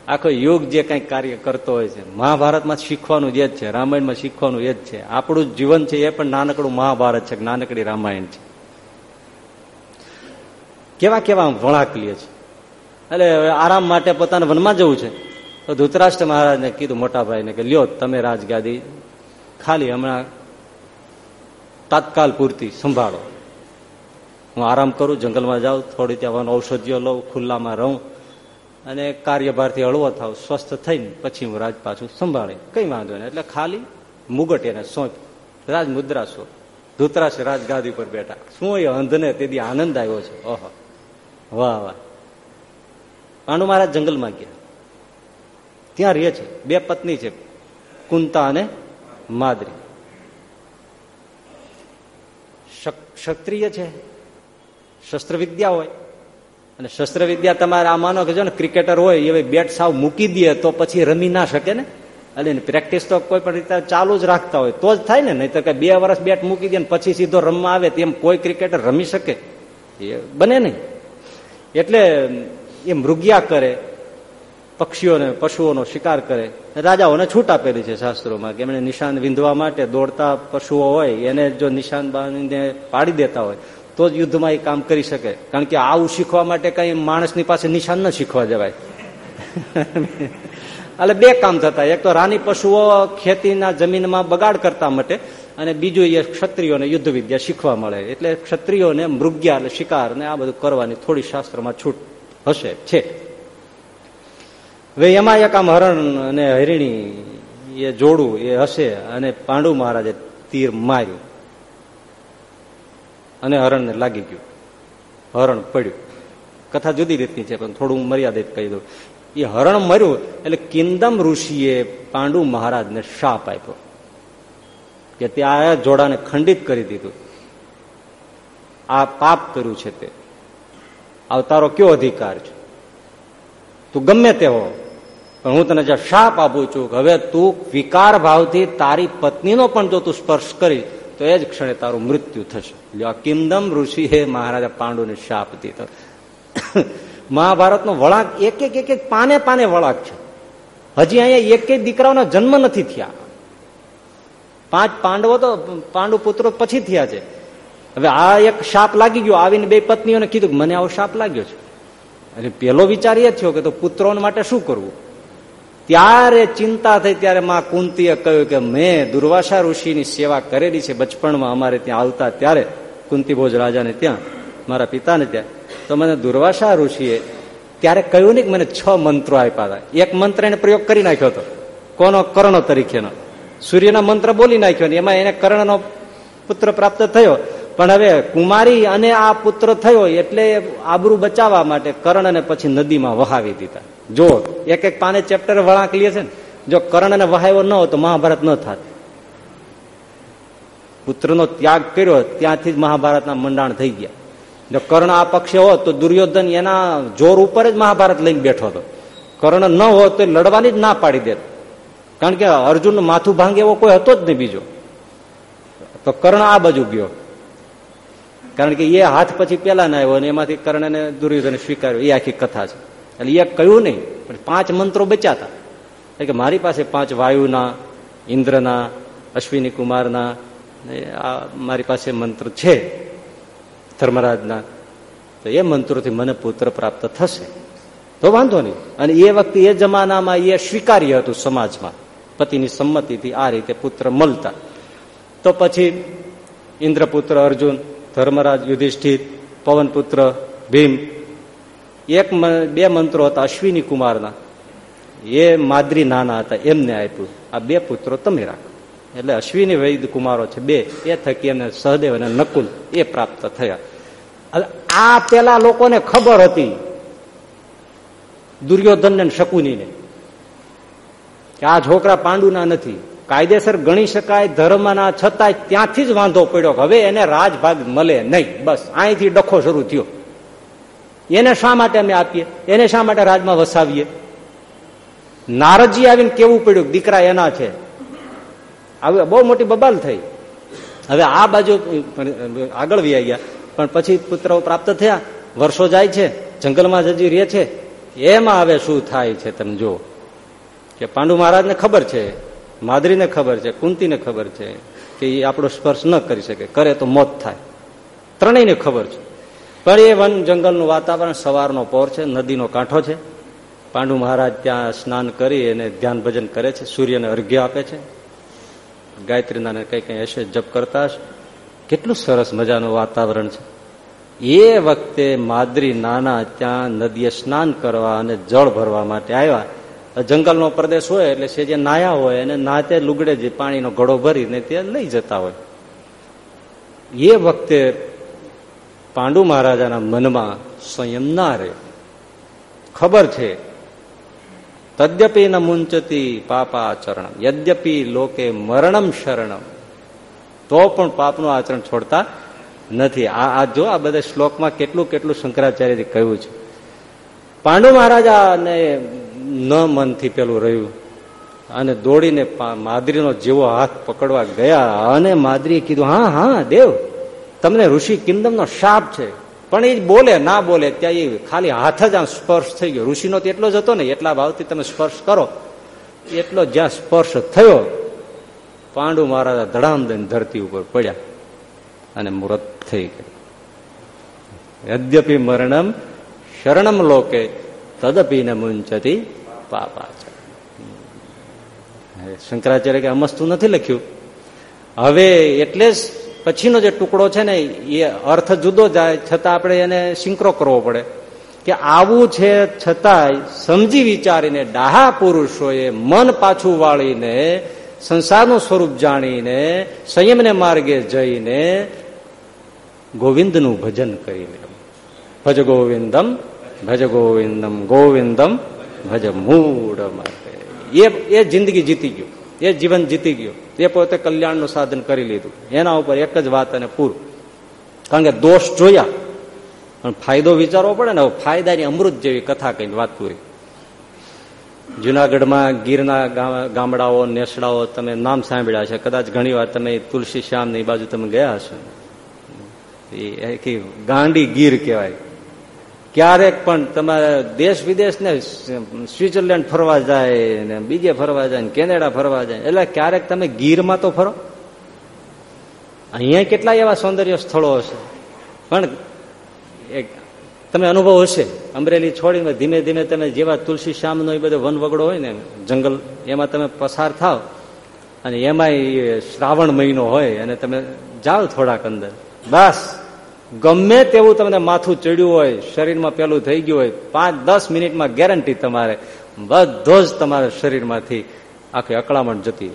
આખો યુગ જે કંઈક કાર્ય કરતો હોય છે. મહાભારતમાં શીખવાનું એ જ છે. રામાયણમાં શીખવાનું એ જ છે. આપણું જીવન છે એ પણ નાનકડું મહાભારત છે, નાનકડી રામાયણ છે. કેવા કેવા વળાક લે છે. એટલે આરામ માટે પોતાના વનમાં જવું છે. તો ધૃતરાષ્ટ્ર મહારાજને કીધું મોટાભાઈને કે, લ્યો, તમે રાજગાદી ખાલી હમણાં તાત્કાલ પૂરતી સંભાળો. હું આરામ કરું, જંગલમાં જાઉં, થોડી ત્યાં ઔષધિઓ લઉં, ખુલ્લામાં રહું અને કાર્યભારથી હળવો થાવ, સ્વસ્થ થઈને પછી હું રાજ પાછું સંભાળી કઈ વાંધો નહીં. એટલે ખાલી મુગટ એને સોંપ. રાજ મુદ્રા સોંપ ધૂતરાશ રાજગાદી પર બેઠા. શું એ અંધને તેથી આનંદ આવ્યો છે? ઓહો. વાહ વાહ. પાંડુ મહારાજ જંગલમાં ગયા. ત્યાં રહે છે. બે પત્ની છે. કુંતા અને માદરી. ક્ષત્રિય છે. શસ્ત્ર વિદ્યા હોય. અને શસ્ત્ર વિદ્યા તમારે આ માનો કે જો ને ક્રિકેટર હોય, એ બેટ સાવ મૂકી દે તો પછી રમી ના શકે ને. એટલે પ્રેક્ટિસ તો કોઈ પણ રીતે ચાલુ જ રાખતા હોય. તો જ થાય ને નહીં તો કે બે વર્ષ બેટ મૂકી દે પછી સીધો રમવા આવે તેમ કોઈ ક્રિકેટર રમી શકે. એ બને નહીં. એટલે એ મૃગ્યા કરે, પક્ષીઓને, પશુઓનો શિકાર કરે. રાજાઓને છૂટ આપેલી છે શાસ્ત્રોમાં કે એમણે નિશાન વિંધવા માટે દોડતા પશુઓ હોય, એને જો નિશાન બાંધીને પાડી દેતા હોય તો જ યુદ્ધમાં એ કામ કરી શકે. કારણ કે આવું શીખવા માટે કઈ માણસની પાસે નિશાન ન શીખવા જવાય. એટલે બે કામ થતા. એક તો રાની પશુઓ ખેતીના જમીનમાં બગાડ કરતા માટે અને બીજું એ ક્ષત્રિયોને યુદ્ધ વિદ્યા શીખવા મળે. એટલે ક્ષત્રિયોને મૃગ્યા એટલે શિકાર ને આ બધું કરવાની થોડી શાસ્ત્રમાં છૂટ હશે. છે. હવે એમાં એક આમ હરણ અને હરિણી એ જોડું એ હશે અને પાંડુ મહારાજે તીર માર્યું. અને હરણને લાગી ગયું. હરણ પડ્યું. કથા જુદી રીતની છે, પણ થોડું મર્યાદિત કહી દઉં. એ હરણ મર્યું એટલે કિંદમ ઋષિએ પાંડુ મહારાજને શાપ આપ્યો. કે તે આ જોડાને ખંડિત કરી દીધું. આ પાપ કર્યું છે તે. અવતારો કયો અધિકાર છે? તું ગમે તે હો, પણ હું તને જે શાપ આપું છું હવે તું વિકાર ભાવથી તારી પત્નીનો પણ જો તું સ્પર્શ કરી તો એ જ ક્ષણે તારું મૃત્યુ થશે. કિંદમ ઋષિએ મહારાજા પાંડુને શાપ દીધો. મહાભારતનો વળાંક એક એક એક એક પાને પાને વળાંક છે. હજી અહીંયા એક એક દીકરાઓના જન્મ નથી થયા. પાંચ પાંડવો તો પાંડુ પુત્રો પછી થયા છે. હવે આ એક શાપ લાગી ગયો. આવીને બે પત્નીઓને કીધું મને આવો શાપ લાગ્યો છે. અને પેલો વિચાર એ થયો કે તો પુત્રો માટે શું કરવું? ત્યારે ચિંતા થઈ ત્યારે માં કુંતીએ કહ્યું કે મેં દુર્વાસા ઋષિની સેવા કરેલી છે. બચપણમાં અમારે ત્યાં આવતા ત્યારે કુંતી ભોજ રાજાને ત્યાં, મારા પિતાને ત્યાં. તો મને દુર્વાસા ઋષિએ ત્યારે કહ્યું નહીં કે મને છ મંત્રો આપ્યા હતા. એક મંત્ર એને પ્રયોગ કરી નાખ્યો હતો. કોનો? કર્ણ તરીકેનો. સૂર્યના મંત્ર બોલી નાખ્યો ને એમાં એને કર્ણનો પુત્ર પ્રાપ્ત થયો. પણ હવે કુમારી અને આ પુત્ર થયો એટલે આબરૂ બચાવવા માટે કર્ણને પછી નદીમાં વહાવી દીધા. જો એક એક પાને ચેપ્ટર વળાંક લે છે ને, જો કર્ણને વહાયો ન હોય તો મહાભારત ન થાત. પુત્રનો ત્યાગ કર્યો, ત્યાંથી જ મહાભારતના મંડાણ થઈ ગયા. જો કર્ણ આ પક્ષે હોત તો દુર્યોધન એના જોર ઉપર જ મહાભારત લઈને બેઠો હતો. કર્ણ ન હોત તો લડવાની જ ના પાડી દેત. કારણ કે અર્જુનનું માથું ભાંગે એવો કોઈ હતો જ નહીં બીજો. તો કર્ણ આ બાજુ ગયો. કારણ કે એ હાથ પછી પેલા ના આવ્યો અને એમાંથી કર્ણને દુર્યોધન સ્વીકાર્યો. એ આખી કથા છે. એટલે એ કહ્યું નહીં, પણ પાંચ મંત્રો બચ્યા હતા કે મારી પાસે પાંચ વાયુના, ઇન્દ્રના, અશ્વિની કુમારના આ મારી પાસે મંત્ર છે, ધર્મરાજના. તો એ મંત્રોથી મને પુત્ર પ્રાપ્ત થશે. તો વાંધો નહીં. અને એ વખતે એ જમાનામાં એ સ્વીકાર્ય હતું સમાજમાં. પતિની સંમતિથી આ રીતે પુત્ર મળતા. તો પછી ઇન્દ્રપુત્ર અર્જુન, ધર્મરાજ યુધિષ્ઠિર, પવનપુત્ર ભીમ એક બે મંત્રો હતા, અશ્વિની કુમારના. એ માદ્રી નાના હતા, એમને આપ્યું. આ બે પુત્રો તમે રાખો. એટલે અશ્વિની વૈદ કુમારો છે, બે. એ થકી એમને સહદેવ અને નકુલ, એ પ્રાપ્ત થયા. આ પેલા લોકોને ખબર હતી દુર્યોધન ને શકુનીને કે આ છોકરા પાંડુના નથી. કાયદેસર ગણી શકાય, ધર્મના છતાંય ત્યાંથી જ વાંધો પડ્યો હવે એને રાજભાગ મળે નહીં. બસ, અહીંથી ડખો શરૂ થયો. એને શા માટે અમે આપીએ? એને શા માટે રાજમાં વસાવીએ? નારદજી આવીને કેવું પડ્યું દીકરા એના છે? હવે બહુ મોટી બબાલ થઈ. હવે આ બાજુ આગળ વ્યા ગયા પણ પછી પુત્રો પ્રાપ્ત થયા. વર્ષો જાય છે. જંગલમાં જજી રહે છે. એમાં હવે શું થાય છે તમે જુઓ. કે પાંડુ મહારાજને ખબર છે. માદરીને ખબર છે. કુંતીને ખબર છે. કે એ આપણો સ્પર્શ ન કરી શકે. કરે તો મોત થાય. ત્રણેયને ખબર છે. પણ એ વન જંગલનું વાતાવરણ સવારનો પોર છે, નદીનો કાંઠો છે. પાંડુ મહારાજ ત્યાં સ્નાન કરી અને ધ્યાન ભજન કરે છે, સૂર્યને અર્ઘ્ય આપે છે. ગાયત્રીના કઈ કઈ હશે, જપ કરતા હશે. કેટલું સરસ મજાનું વાતાવરણ છે. એ વખતે માદરી નાના ત્યાં નદીએ સ્નાન કરવા અને જળ ભરવા માટે આવ્યા. જંગલનો પ્રદેશ હોય એટલે છે જે નાયા હોય અને નાતે લુગડે જે પાણીનો ઘડો ભરીને તે લઈ જતા હોય. એ વખતે પાંડુ મહારાજાના મનમાં સંયમ ના રહે. ખબર છે, તદ્યપી ન મુંચતી પાપાચરણ યદ્યપી લોકે મરણમ શરણમ. તો પણ પાપનું આચરણ છોડતા નથી. આ આ જો, આ બધા શ્લોકમાં કેટલું કેટલું શંકરાચાર્ય કહ્યું છે. પાંડુ મહારાજાને ન મનથી પેલું રહ્યું અને દોડીને માદરીનો જેવો હાથ પકડવા ગયા અને માદરીએ કીધું, હા હા, દેવ તમને ઋષિ કિંદમનો શાપ છે. પણ એ બોલે, ના બોલે, ત્યાં એ ખાલી હાથ જ આમ સ્પર્શ થઈ ગયો. ઋષિનો તો એટલો જ હતો ને, એટલા ભાવથી તમે સ્પર્શ કરો. એટલો જ્યાં સ્પર્શ થયો, પાંડુ મહારાજા ધડામ દઈને ધરતી ઉપર પડ્યા અને મૃત થઈ ગયું. યદ્યપી મરણમ શરણમ લોકે, તદપી ન મુંચતી પાપાચર શંકરાચાર્ય કે અમસ્તું નથી લખ્યું? હવે એટલે જ પછીનો જે ટુકડો છે ને, એ અર્થ જુદો જાય, છતાં આપણે એને સિંકરો કરવો પડે. કે આવું છે છતાંય સમજી વિચારીને ડાહા પુરુષોએ મન પાછું વાળીને, સંસારનું સ્વરૂપ જાણીને, સંયમને માર્ગે જઈને ગોવિંદનું ભજન કરી લે ભજ ગોવિંદમ ભજ ગોવિંદમ ગોવિંદમ ભજ મૂળ એ એ જિંદગી જીતી ગયું. એ જીવન જીતી ગયું. એ પોતે કલ્યાણનું સાધન કરી લીધું. એના ઉપર એક જ વાત અને પૂર. કારણ કે દોષ જોયા. પણ ફાયદો વિચારવો પડે ને ફાયદાની અમૃત જેવી કથા કઈ વાત પૂરી. જુનાગઢમાં ગીરના ગામડાઓ, નેસડાઓ તમે નામ સાંભળ્યા છે કદાચ ઘણીવાર તમે તુલસી શ્યામની બાજુ તમે ગયા હશો. એ ગાંડી ગીર કહેવાય. ક્યારેક પણ તમારે દેશ વિદેશ ને સ્વિટરલેન્ડ ફરવા જાય ને બીજે ફરવા જાય ને કેનેડા ફરવા જાય, એટલે ક્યારેક તમે ગીરમાં તો ફરો? અહીંયા કેટલા એવા સૌંદર્ય સ્થળો હશે. પણ એક તમે અનુભવ હશે, અમરેલી છોડીને ધીમે ધીમે તમે જેવા તુલસી શ્યામનો એ બધો વનવગડો હોય ને, જંગલ, એમાં તમે પસાર થાવ. અને એમાંય શ્રાવણ મહિનો હોય, અને તમે જાઓ થોડાક અંદર. બસ. ગમે તેવું તમને માથું ચડ્યું હોય, શરીરમાં પેલું થઈ ગયું હોય પાંચ દસ મિનિટમાં ગેરંટી તમારે બધો જ તમારા શરીરમાંથી આખી અકળામણ જતી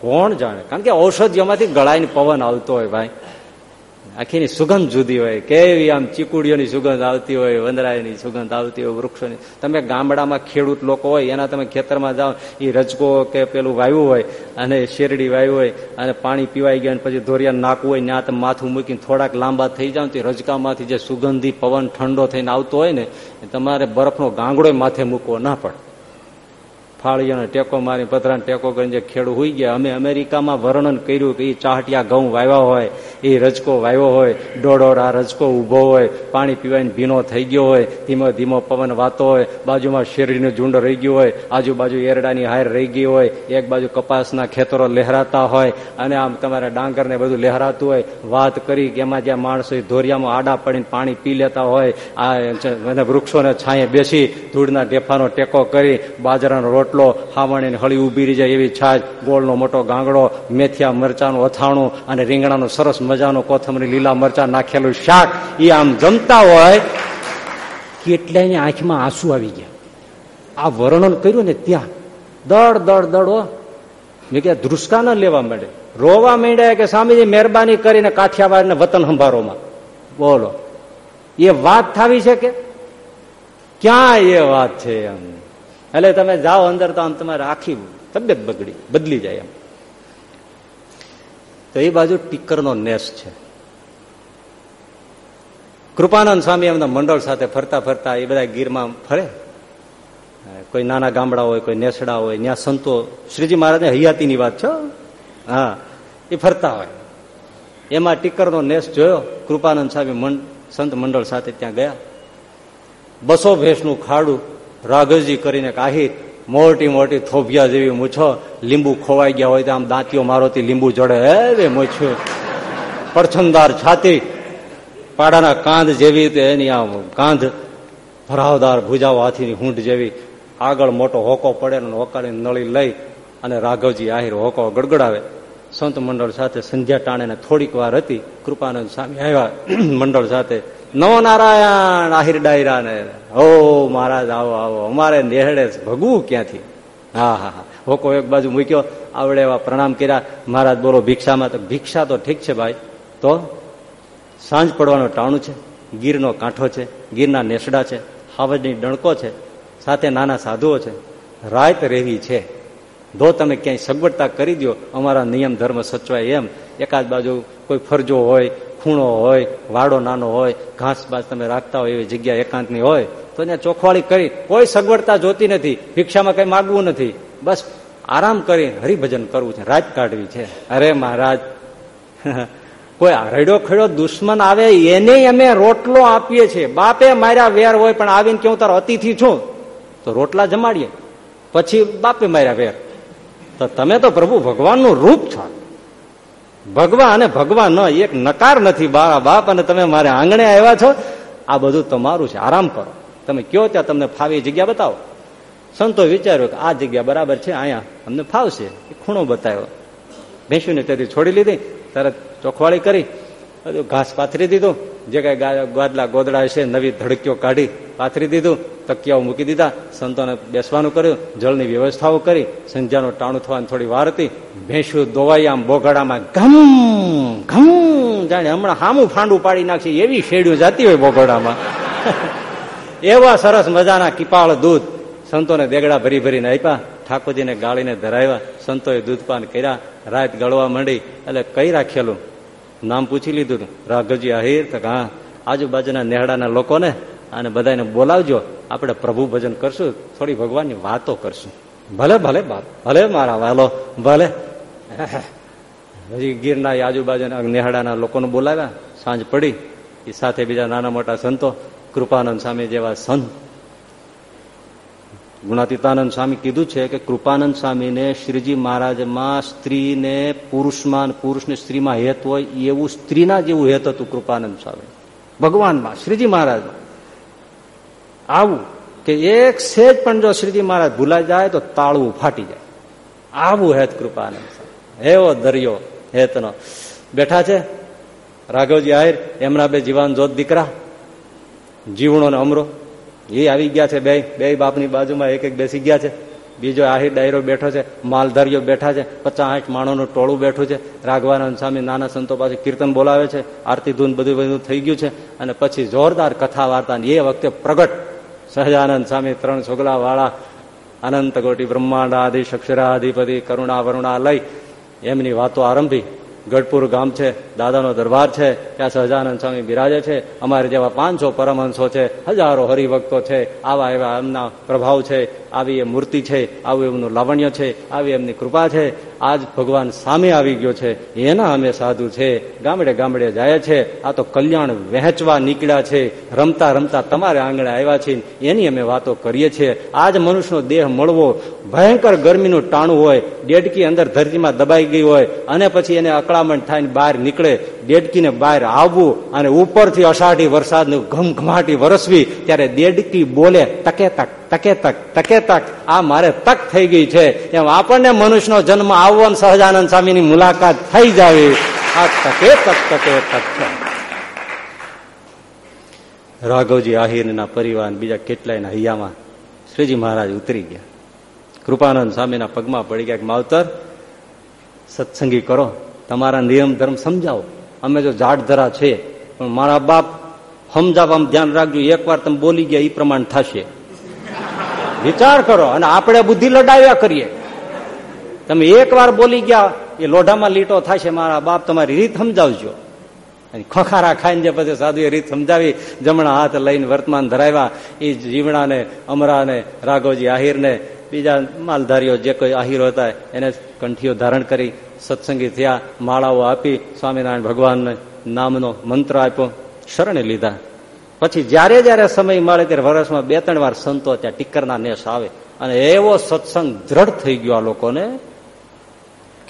કોણ જાણે? કારણ કે ઔષધિઓમાંથી ગળાઈને પવન આવતો હોય ભાઈ. આખીની સુગંધ જુદી હોય. કેવી આમ ચીકુડીઓની સુગંધ આવતી હોય, વંદરાયની સુગંધ આવતી હોય, વૃક્ષોની. તમે ગામડામાં ખેડૂત લોકો હોય, એના તમે ખેતરમાં જાઓ એ રજકો કે પેલું વાયુ હોય, અને શેરડી વાયુ હોય, અને પાણી પીવાઈ ગયા પછી ધોરિયા નાખવું હોય, ત્યાં તમે માથું મૂકીને થોડાક લાંબા થઈ જાવ તો રજકામાંથી જે સુગંધી, પવન, ઠંડો થઈને આવતો હોય ને તમારે બરફનો ગાંગડો માથે મૂકવો ના પડે. ફાળીઓને ટેકો મારી પથરાને ટેકો કરીને જે ખેડૂ હોઈ ગયા, અમે અમેરિકામાં વર્ણન કર્યું કે એ ચાહટિયા ઘઉં વાવ્યા હોય એ રજકો વાવ્યો હોય ડોડોડા રજકો ઊભો હોય, પાણી પીવાને ભીનો થઈ ગયો હોય, ધીમો ધીમો પવન વાતો હોય, બાજુમાં શેરડીનું ઝુંડ રહી ગયું હોય, આજુબાજુ એરડાની હાર રહી ગઈ હોય, એક બાજુ કપાસના ખેતરો લહેરાતા હોય, અને આમ તમારે ડાંગરને બધું લહેરાતું હોય, વાત કરી કે એમાં જ્યાં માણસો ધોરિયામાં આડા પડીને પાણી પી લેતા હોય, આ વૃક્ષોને છાંયે બેસી ધૂળના ઢેફાનો ટેકો કરી, બાજરાનો રોટ રોટલો હાવણી હળી ઊભી રહી જાય એવી છાજ, ગોળનો મોટો ગાંગડો, મેથિયા મરચાનું અથાણું અને રીંગણાનું સરસ મજાનું કોથમરી, લીલા મરચા નાખેલું શાક, એ આમ જમતા હોય, કેટલાયની આંખમાં આંસુ આવી ગયા. આ વર્ણન કર્યું ને ત્યાં. દળ દળ, દળો મેં કે ધ્રુસકા ન લેવા માંડે. રોવા માંડ્યા કે સ્વામીજી મહેરબાની કરીને કાઠિયાવાડ ને વતન સંભારોમાં. બોલો. એ વાત થાવી છે કે? ક્યાં એ વાત છે એમ? એટલે તમે જાઓ અંદર તો આમ તમારે આખી તબિયત બગડી, બદલી જાય એમ. તો એ બાજુ ટીકરનો નેસ છે. કૃપાનંદ સ્વામી એમના મંડળ સાથે ફરતા ફરતા એ બધા ગીરમાં ફરે. કોઈ નાના ગામડા હોય, કોઈ નેસડા હોય ત્યાં સંતો, શ્રીજી મહારાજને હૈયાતીની વાત છો હા. એ ફરતા હોય. એમાં ટીકરનો નેસ જોયો, કૃપાનંદ સ્વામી સંત મંડળ સાથે ત્યાં ગયા. બસો ભેંસનું ખાડું રાઘવજી કરીને કાહી મોટી મોટી થોભિયા જેવી મૂછો, લીંબુ ખોવાઈ ગયા હોય તો આમ દાંતીઓ મારોથી લીંબુ જોડે. હે મૂછ્યું પડછંદાર છાતી, પાડાના કાંધ જેવી એની આમ કાંધ, ભરાવદાર ભુજાઓ હાથીની હૂંઢ જેવી. આગળ મોટો હોકો પડે અને હોકાની નળી લઈ અને રાઘવજી આહિર હોકો ગડગડાવે. સંત મંડળ સાથે સંધ્યા ટાણે થોડીક વાર હતી. કૃપાનંદ સ્વામી આવ્યા. મંડળ સાથે નવો નારાયણ આહિર ડાયરા ને હો મહારાજ, આવો આવો, અમારે નેહડે ભગવું ક્યાંથી? હા હા હા. હોકો એક બાજુ મૂક્યો, આવડે એવા પ્રણામ કર્યા. મહારાજ બોલો, ભિક્ષામાં તો, ભિક્ષા તો ઠીક છે ભાઈ. તો સાંજ પડવાનું ટાણું છે, ગીરનો કાંઠો છે, ગીરના નેસડા છે, હાવજની ડણકો છે, સાથે નાના સાધુઓ છે. રાત રહેવી છે. જો તમે ક્યાંય સગવડતા કરી દો અમારા નિયમ ધર્મ સચવાય એમ. એકાદ બાજુ કોઈ ફરજો હોય ખૂણો હોય, વાડો નાનો હોય, ઘાસ બાસ તમે રાખતા હોય એવી જગ્યા એકાંતની હોય, તો એને ચોખવાળી કરી કોઈ સગવડતા જોતી નથી, ભિક્ષામાં કઈ માગવું નથી. બસ આરામ કરી હરિભજન કરવું છે, રાત કાઢવી છે. અરે મહારાજ, કોઈ રડ્યો ખડ્યો દુશ્મન આવે એને અમે રોટલો આપીએ છીએ. બાપે માર્યા વેર હોય પણ આવીને કેવું તારો અતિથિ છું. તો રોટલા જમાડીએ. પછી બાપે માર્યા વેર. તો તમે તો પ્રભુ ભગવાનનું રૂપ છો. ભગવાન અને ભગવાન એક નકાર નથી. બાળા બાપ અને તમે મારે આંગણે આવ્યા છો. આ બધું તમારું છે. આરામ કરો. તમે કયો ત્યાં તમને ફાવી જગ્યા બતાવો. સંતો વિચાર્યો કે આ જગ્યા બરાબર છે અહીંયા અમને ફાવશે. ખૂણો બતાવ્યો. ભેંસુને તેથી છોડી લીધી. તરત ચોખવાળી કરી. ઘાસ પાથરી દીધું. જે કઈ ગાદલા ગોદડા છે નવી ધડકીઓ કાઢી પાથરી દીધું. તકિયાઓ મૂકી દીધા. સંતોને બેસવાનું કર્યું. જળની વ્યવસ્થાઓ કરી. સંધ્યાનું ટાણું થવાની થોડી વાર હતી. ભેંસું દોવાઈ આમ બોગાડામાં ઘમ ઘમ, જાણે હમણાં હામું ફાંડું પાડી નાખશે. એવી શેડીઓ જતી હોય બોગાડામાં એવા સરસ મજાના કિપાળ દૂધ સંતોને દેગડા ભરી ભરીને આપ્યા. ઠાકોરજીને ગાળીને ધરાવ્યા. સંતોએ દૂધપાન કર્યા. રાત ગળવા માંડી. એટલે કઈ રાખેલું? નામ પૂછી લીધું રાઘવજી આહિર તો હા આજુબાજુના નેહડાના લોકોને અને બધાને બોલાવજો. આપણે પ્રભુ ભજન કરશું, થોડી ભગવાનની વાતો કરશું. ભલે ભલે ભલે મારા વાલો, ભલે. હજી ગીરના આજુબાજુના નેહડાના લોકોને બોલાવ્યા, સાંજ પડી. એ સાથે બીજા નાના મોટા સંતો કૃપાનંદ સ્વામી જેવા સંત ગુણાતીતાનંદ સ્વામી કીધું છે કે કૃપાનંદ સ્વામીને શ્રીજી મહારાજમાં સ્ત્રીને પુરુષમાં પુરુષને સ્ત્રીમાં હેત હોય એવું સ્ત્રીના જેવું હેત હતું કૃપાનંદ સ્વામી. ભગવાનમાં, શ્રીજી મહારાજમાં. આવું કે એક સેજ પણ જો શ્રીજી મહારાજ ભૂલાઈ જાય તો તાળવું ફાટી જાય. આવું હેત કૃપાનંદ એવો દરિયો હેતનો. બેઠા છે? રાઘવજી આહિર એમના બે જીવાન જોત દીકરા. જીવણો ને અમરો. એ આવી ગયા છે, બે બે બાપની બાજુમાં એક એક બેસી ગયા છે. બીજો આહી ડાયરો બેઠો છે, માલધારીઓ બેઠા છે પચાસ આઠ માણોનું ટોળું બેઠું છે. રાઘવાનંદ સ્વામી નાના સંતો પાસે કીર્તન બોલાવે છે, આરતી ધૂન બધું બધું થઈ ગયું છે અને પછી જોરદાર કથા વાર્તા એ વખતે પ્રગટ. સહજાનંદ સ્વામી ત્રણ છોગલા વાળા, અનંત કોટી બ્રહ્માંડ આદિ, અક્ષરાધિપતિ, કરુણા વરુણા લઈ એમની વાતો આરંભી. ગઢપુર ગામ છે, દાદાનો દરબાર છે, ત્યાં સહજાનંદ સ્વામી બિરાજે છે, અમારે જેવા પાંચસો પરમહંસો છે, હજારો હરિભક્તો છે, આવા એવા એમના પ્રભાવ છે, આવી એ મૂર્તિ છે, આવું એમનું લાવણ્ય છે, આવી એમની કૃપા છે આજ ભગવાન સામે આવી ગયો છે. એના અમે સાધુ છે. ગામડે ગામડે જાય છે. આ તો કલ્યાણ વહેંચવા નીકળ્યા છે. રમતા રમતા તમારે આંગણે આવ્યા છે એની અમે વાતો કરીએ છીએ. આજ મનુષ્યનો દેહ મળવો ભયંકર ગરમીનું ટાણું હોય. ડેડકી અંદર ધરતીમાં દબાઈ ગઈ હોય. અને પછી એને અકળામણ થાય બહાર નીકળે. દેડકીને બહાર આવવું અને ઉપરથી અષાઢી વરસાદનું ઘમઘમાટી વરસવી. ત્યારે દેડકી બોલે, તકે તક તકે તક તકે તક. આ મારે તક થઈ ગઈ છે. એમ આપણને મનુષ્યનો જન્મ આવવો સહજાનંદ સ્વામીની મુલાકાત થઈ જાય. આ તકે, તક તકે રાઘવજી આહિરના પરિવાર બીજા કેટલાયના હૈયામાં શ્રીજી મહારાજ ઉતરી ગયા. કૃપાનંદ સ્વામીના પગમાં પડી ગયા કે, માવતર, સત્સંગી કરો. તમારા નિયમ ધર્મ સમજાવો. અમે જો ધરા છે, પણ મારા બાપ સમજાવવામાં ધ્યાન રાખજો. એકવાર તમે બોલી ગયા એ પ્રમાણ થશે. વિચાર કરો અને આપણે બુદ્ધિ લડાવ્યા કરીએ. તમે એકવાર બોલી ગયા, એ લોઢામાં લીટો થશે, મારા બાપ તમારી રીત સમજાવજો. ખોખારા ખાઈને જે પછી સાધુએ રીત સમજાવી, જમણા હાથ લઈને વર્તમાન ધરાવ્યા એ જીવણાને, અમરાને, રાઘવજી આહિરને, બીજા માલધારીઓ જે કોઈ આહિરો હતા, એને કંઠીઓ ધારણ કરી, સત્સંગી થયા, માળાઓ આપી, સ્વામિનારાયણ ભગવાનને નામનો મંત્ર આપ્યો, શરણે લીધા. પછી જ્યારે જ્યારે સમય મળે ત્યારે વર્ષમાં બે ત્રણ વાર સંતો ત્યાં ટીકરના નેશ આવે. અને એવો સત્સંગ દ્રઢ થઈ ગયો આ લોકોને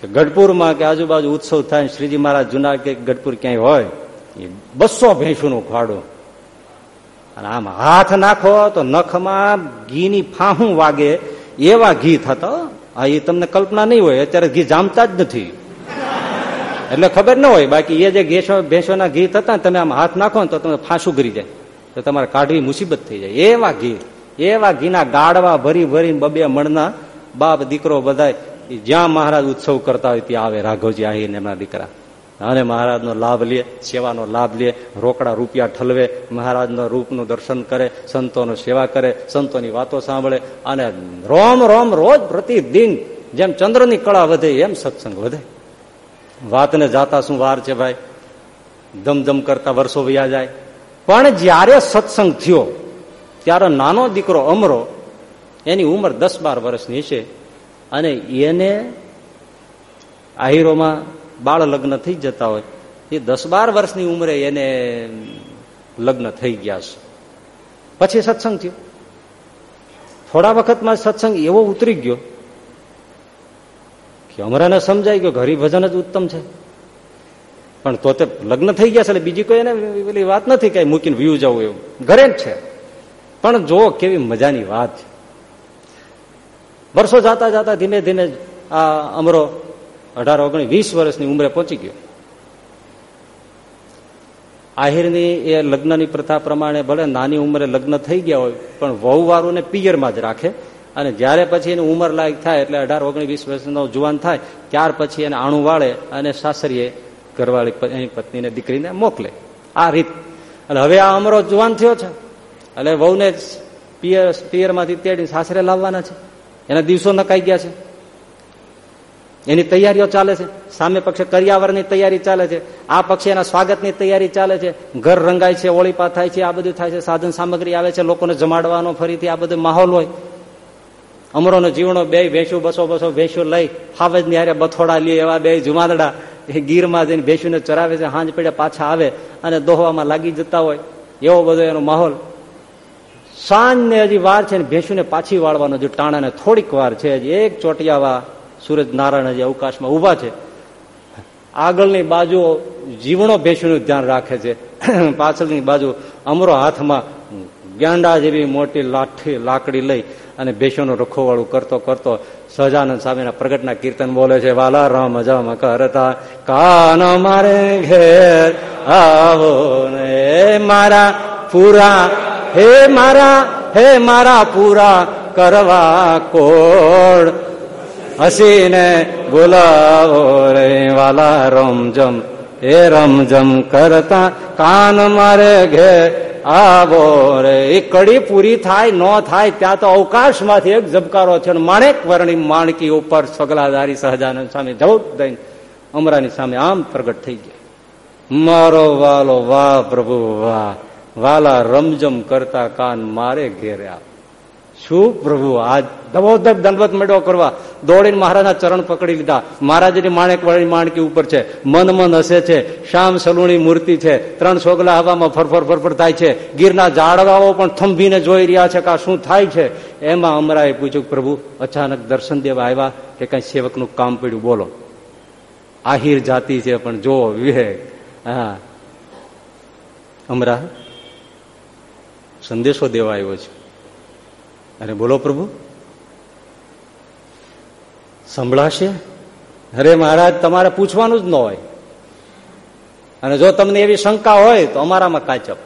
કે ગઢપુરમાં કે આજુબાજુ ઉત્સવ થાય શ્રીજી મહારાજ જુના કે ગઢપુર ક્યાંય હોય, એ બસો ભેંસુનું ખાડું. અને આમ હાથ નાખો તો નખમાં ઘીની ફાહું વાગે, એવા ઘી થતા, હા. એ તમને કલ્પના નહીં હોય, અત્યારે ઘી જામતા જ નથી. એટલે ખબર ન હોય, બાકી એ જે ઘેસો, ભેંસોના ઘી થતા તમે આમ હાથ નાખો ને તો તમે ફાંસું કરી જાય. તો તમારે કાઢવી મુસીબત થઈ જાય. એવા ઘી, એવા ઘીના ગાડવા ભરી ભરીને બબે મણના બાપ દીકરો બધા જ્યાં મહારાજ ઉત્સવ કરતા હોય ત્યાં આવે રાઘવજી આહીને એમના દીકરા. અને મહારાજનો લાભ લે, સેવાનો લાભ લે, રોકડા રૂપિયા ઠલવે, મહારાજના રૂપનું દર્શન કરે, સંતોનો સેવા કરે, સંતોની વાતો સાંભળે, અને રોમ રોમ રોજ પ્રતિદિન જેમ ચંદ્રની કળા વધે એમ સત્સંગ વધે. વાતને જાતા શું વાર છે ભાઈ? ધમધમ કરતા વર્ષો વયા જાય. પણ જ્યારે સત્સંગ થયો, ત્યારે નાનો દીકરો અમરો, એની ઉંમર દસ બાર વર્ષની છે અને એને આહિરોમાં બાળ લગ્ન થઈ જતા હોય. એ દસ બાર વર્ષની ઉંમરે એને લગ્ન થઈ ગયા છે. પછી સત્સંગ થયો. થોડા વખતમાં સત્સંગ એવો ઉતરી ગયો કે અમરાને સમજાય ગયો ભજન જ ઉત્તમ છે. પણ તો તે લગ્ન થઈ ગયા છે એટલે બીજી કોઈ એને પેલી વાત નથી કઈ મૂકીને વ્યૂ જવું એવું. ઘરે જ છે. પણ જો કેવી મજાની વાત છે. વર્ષો જતા જતા ધીમે ધીમે આ અમરો અઢાર ઓગણીસ વીસ વર્ષની ઉંમરે પહોંચી ગયો. આહિરની એ લગ્નની પ્રથા પ્રમાણે ભલે નાની ઉંમરે લગ્ન થઈ ગયા હોય, પણ વહુવારોને પિયરમાં જ રાખે અને જ્યારે પછી એની ઉંમર લાયક થાય એટલે અઢાર ઓગણીસ વીસ વર્ષનો જુવાન થાય, ત્યાર પછી એને આણું વાળે અને સાસરીએ ઘરવાળી એની પત્નીને દીકરીને મોકલે. આ રીત. એટલે હવે આ અમરો જુવાન થયો છે. એટલે વહુને પિયર, પિયરમાંથી તેડી સાસરે લાવવાના છે. એના દિવસો નકાઈ ગયા છે. એની તૈયારીઓ ચાલે છે. સામે પક્ષે કર્યાવરની તૈયારી ચાલે છે. આ પક્ષે એના સ્વાગતની તૈયારી ચાલે છે. ઘર રંગાય છે ઓળીપા થાય છે, આ બધું થાય છે. સાધન સામગ્રી આવે છે, લોકોને જમાડવાનો ફરીથી આ બધું માહોલ હોય. અમરોનો જીવણો બે ભેંસું બસો બસો ભેંસું લઈ હાવજ હારે બથોડા લે એવા બે જુમાદડા એ ગીરમાં જઈને ભેંસુને ચરાવે છે, હાંજ પડે પાછા આવે અને દોહવામાં લાગી જતા હોય. એવો બધો એનો માહોલ. સાંજ ને હજી વાર છે ને ભેંસુને પાછી વાળવાનો હજુ ટાણાને થોડીક વાર છે હજી. એક ચોટિયાવા સૂરજ નારાયણ હજી અવકાશમાં ઊભા છે. આગળની બાજુ જીવણો ભેંસુનું ધ્યાન રાખે છે. પાછળની બાજુ અમરો હાથમાં ગાંડા જેવી મોટી લાઠી, લાકડી લઈ અને ભેંસોનો રખોવાળું કરતો કરતો સહજાનંદ સ્વામીના પ્રગટના કીર્તન બોલે છે, વાલા રામ જમ કરતા કાન મારે ઘેર આવો ને મારા પૂરા હે મારા હે મારા પૂરા કરવા કોડ હસીને બોલાવો રે વાલા રમજમ એ રમજમ કરતા કાન મારે ઘે આવો રે. એ કડી પૂરી થાય, ન થાય, ત્યાં તો અવકાશમાંથી એક ઝબકારો છે માણેક વર્ણી માણકી ઉપર સગલાદારી સહજાનંદ સામે જવું દઈને અમરાની સામે આમ પ્રગટ થઈ ગયા. મારો વાલો વાહ પ્રભુ વાહ. વાલા રમજમ કરતા કાન મારે ઘેર્યા શું પ્રભુ, આજ દબોદબ દંડવત મેળવો કરવા દોડીને મહારાજના ચરણ પકડી લીધા. મહારાજની માણેક વાળી માણકી ઉપર છે, મન મન હસે છે, શ્યામ સલુણી મૂર્તિ છે, ત્રણ સોગલા હવામાં ફરફર ફરફર થાય છે, ગીરના ઝાડવાઓ પણ થંભીને જોઈ રહ્યા છે કે શું થાય છે. એમાં અમરાએ પૂછ્યું, પ્રભુ, અચાનક દર્શન દેવા આવ્યા કે કઈ સેવકનું કામ પડ્યું? બોલો. આહિર જાતિ છે, પણ જો વિવેક. હા. અમરા સંદેશો દેવા આવ્યો છે. અરે બોલો પ્રભુ. સંભળાશે? અરે મહારાજ, તમારે પૂછવાનું જ ન હોય. અને જો તમને એવી શંકા હોય તો અમારામાં કાચપ.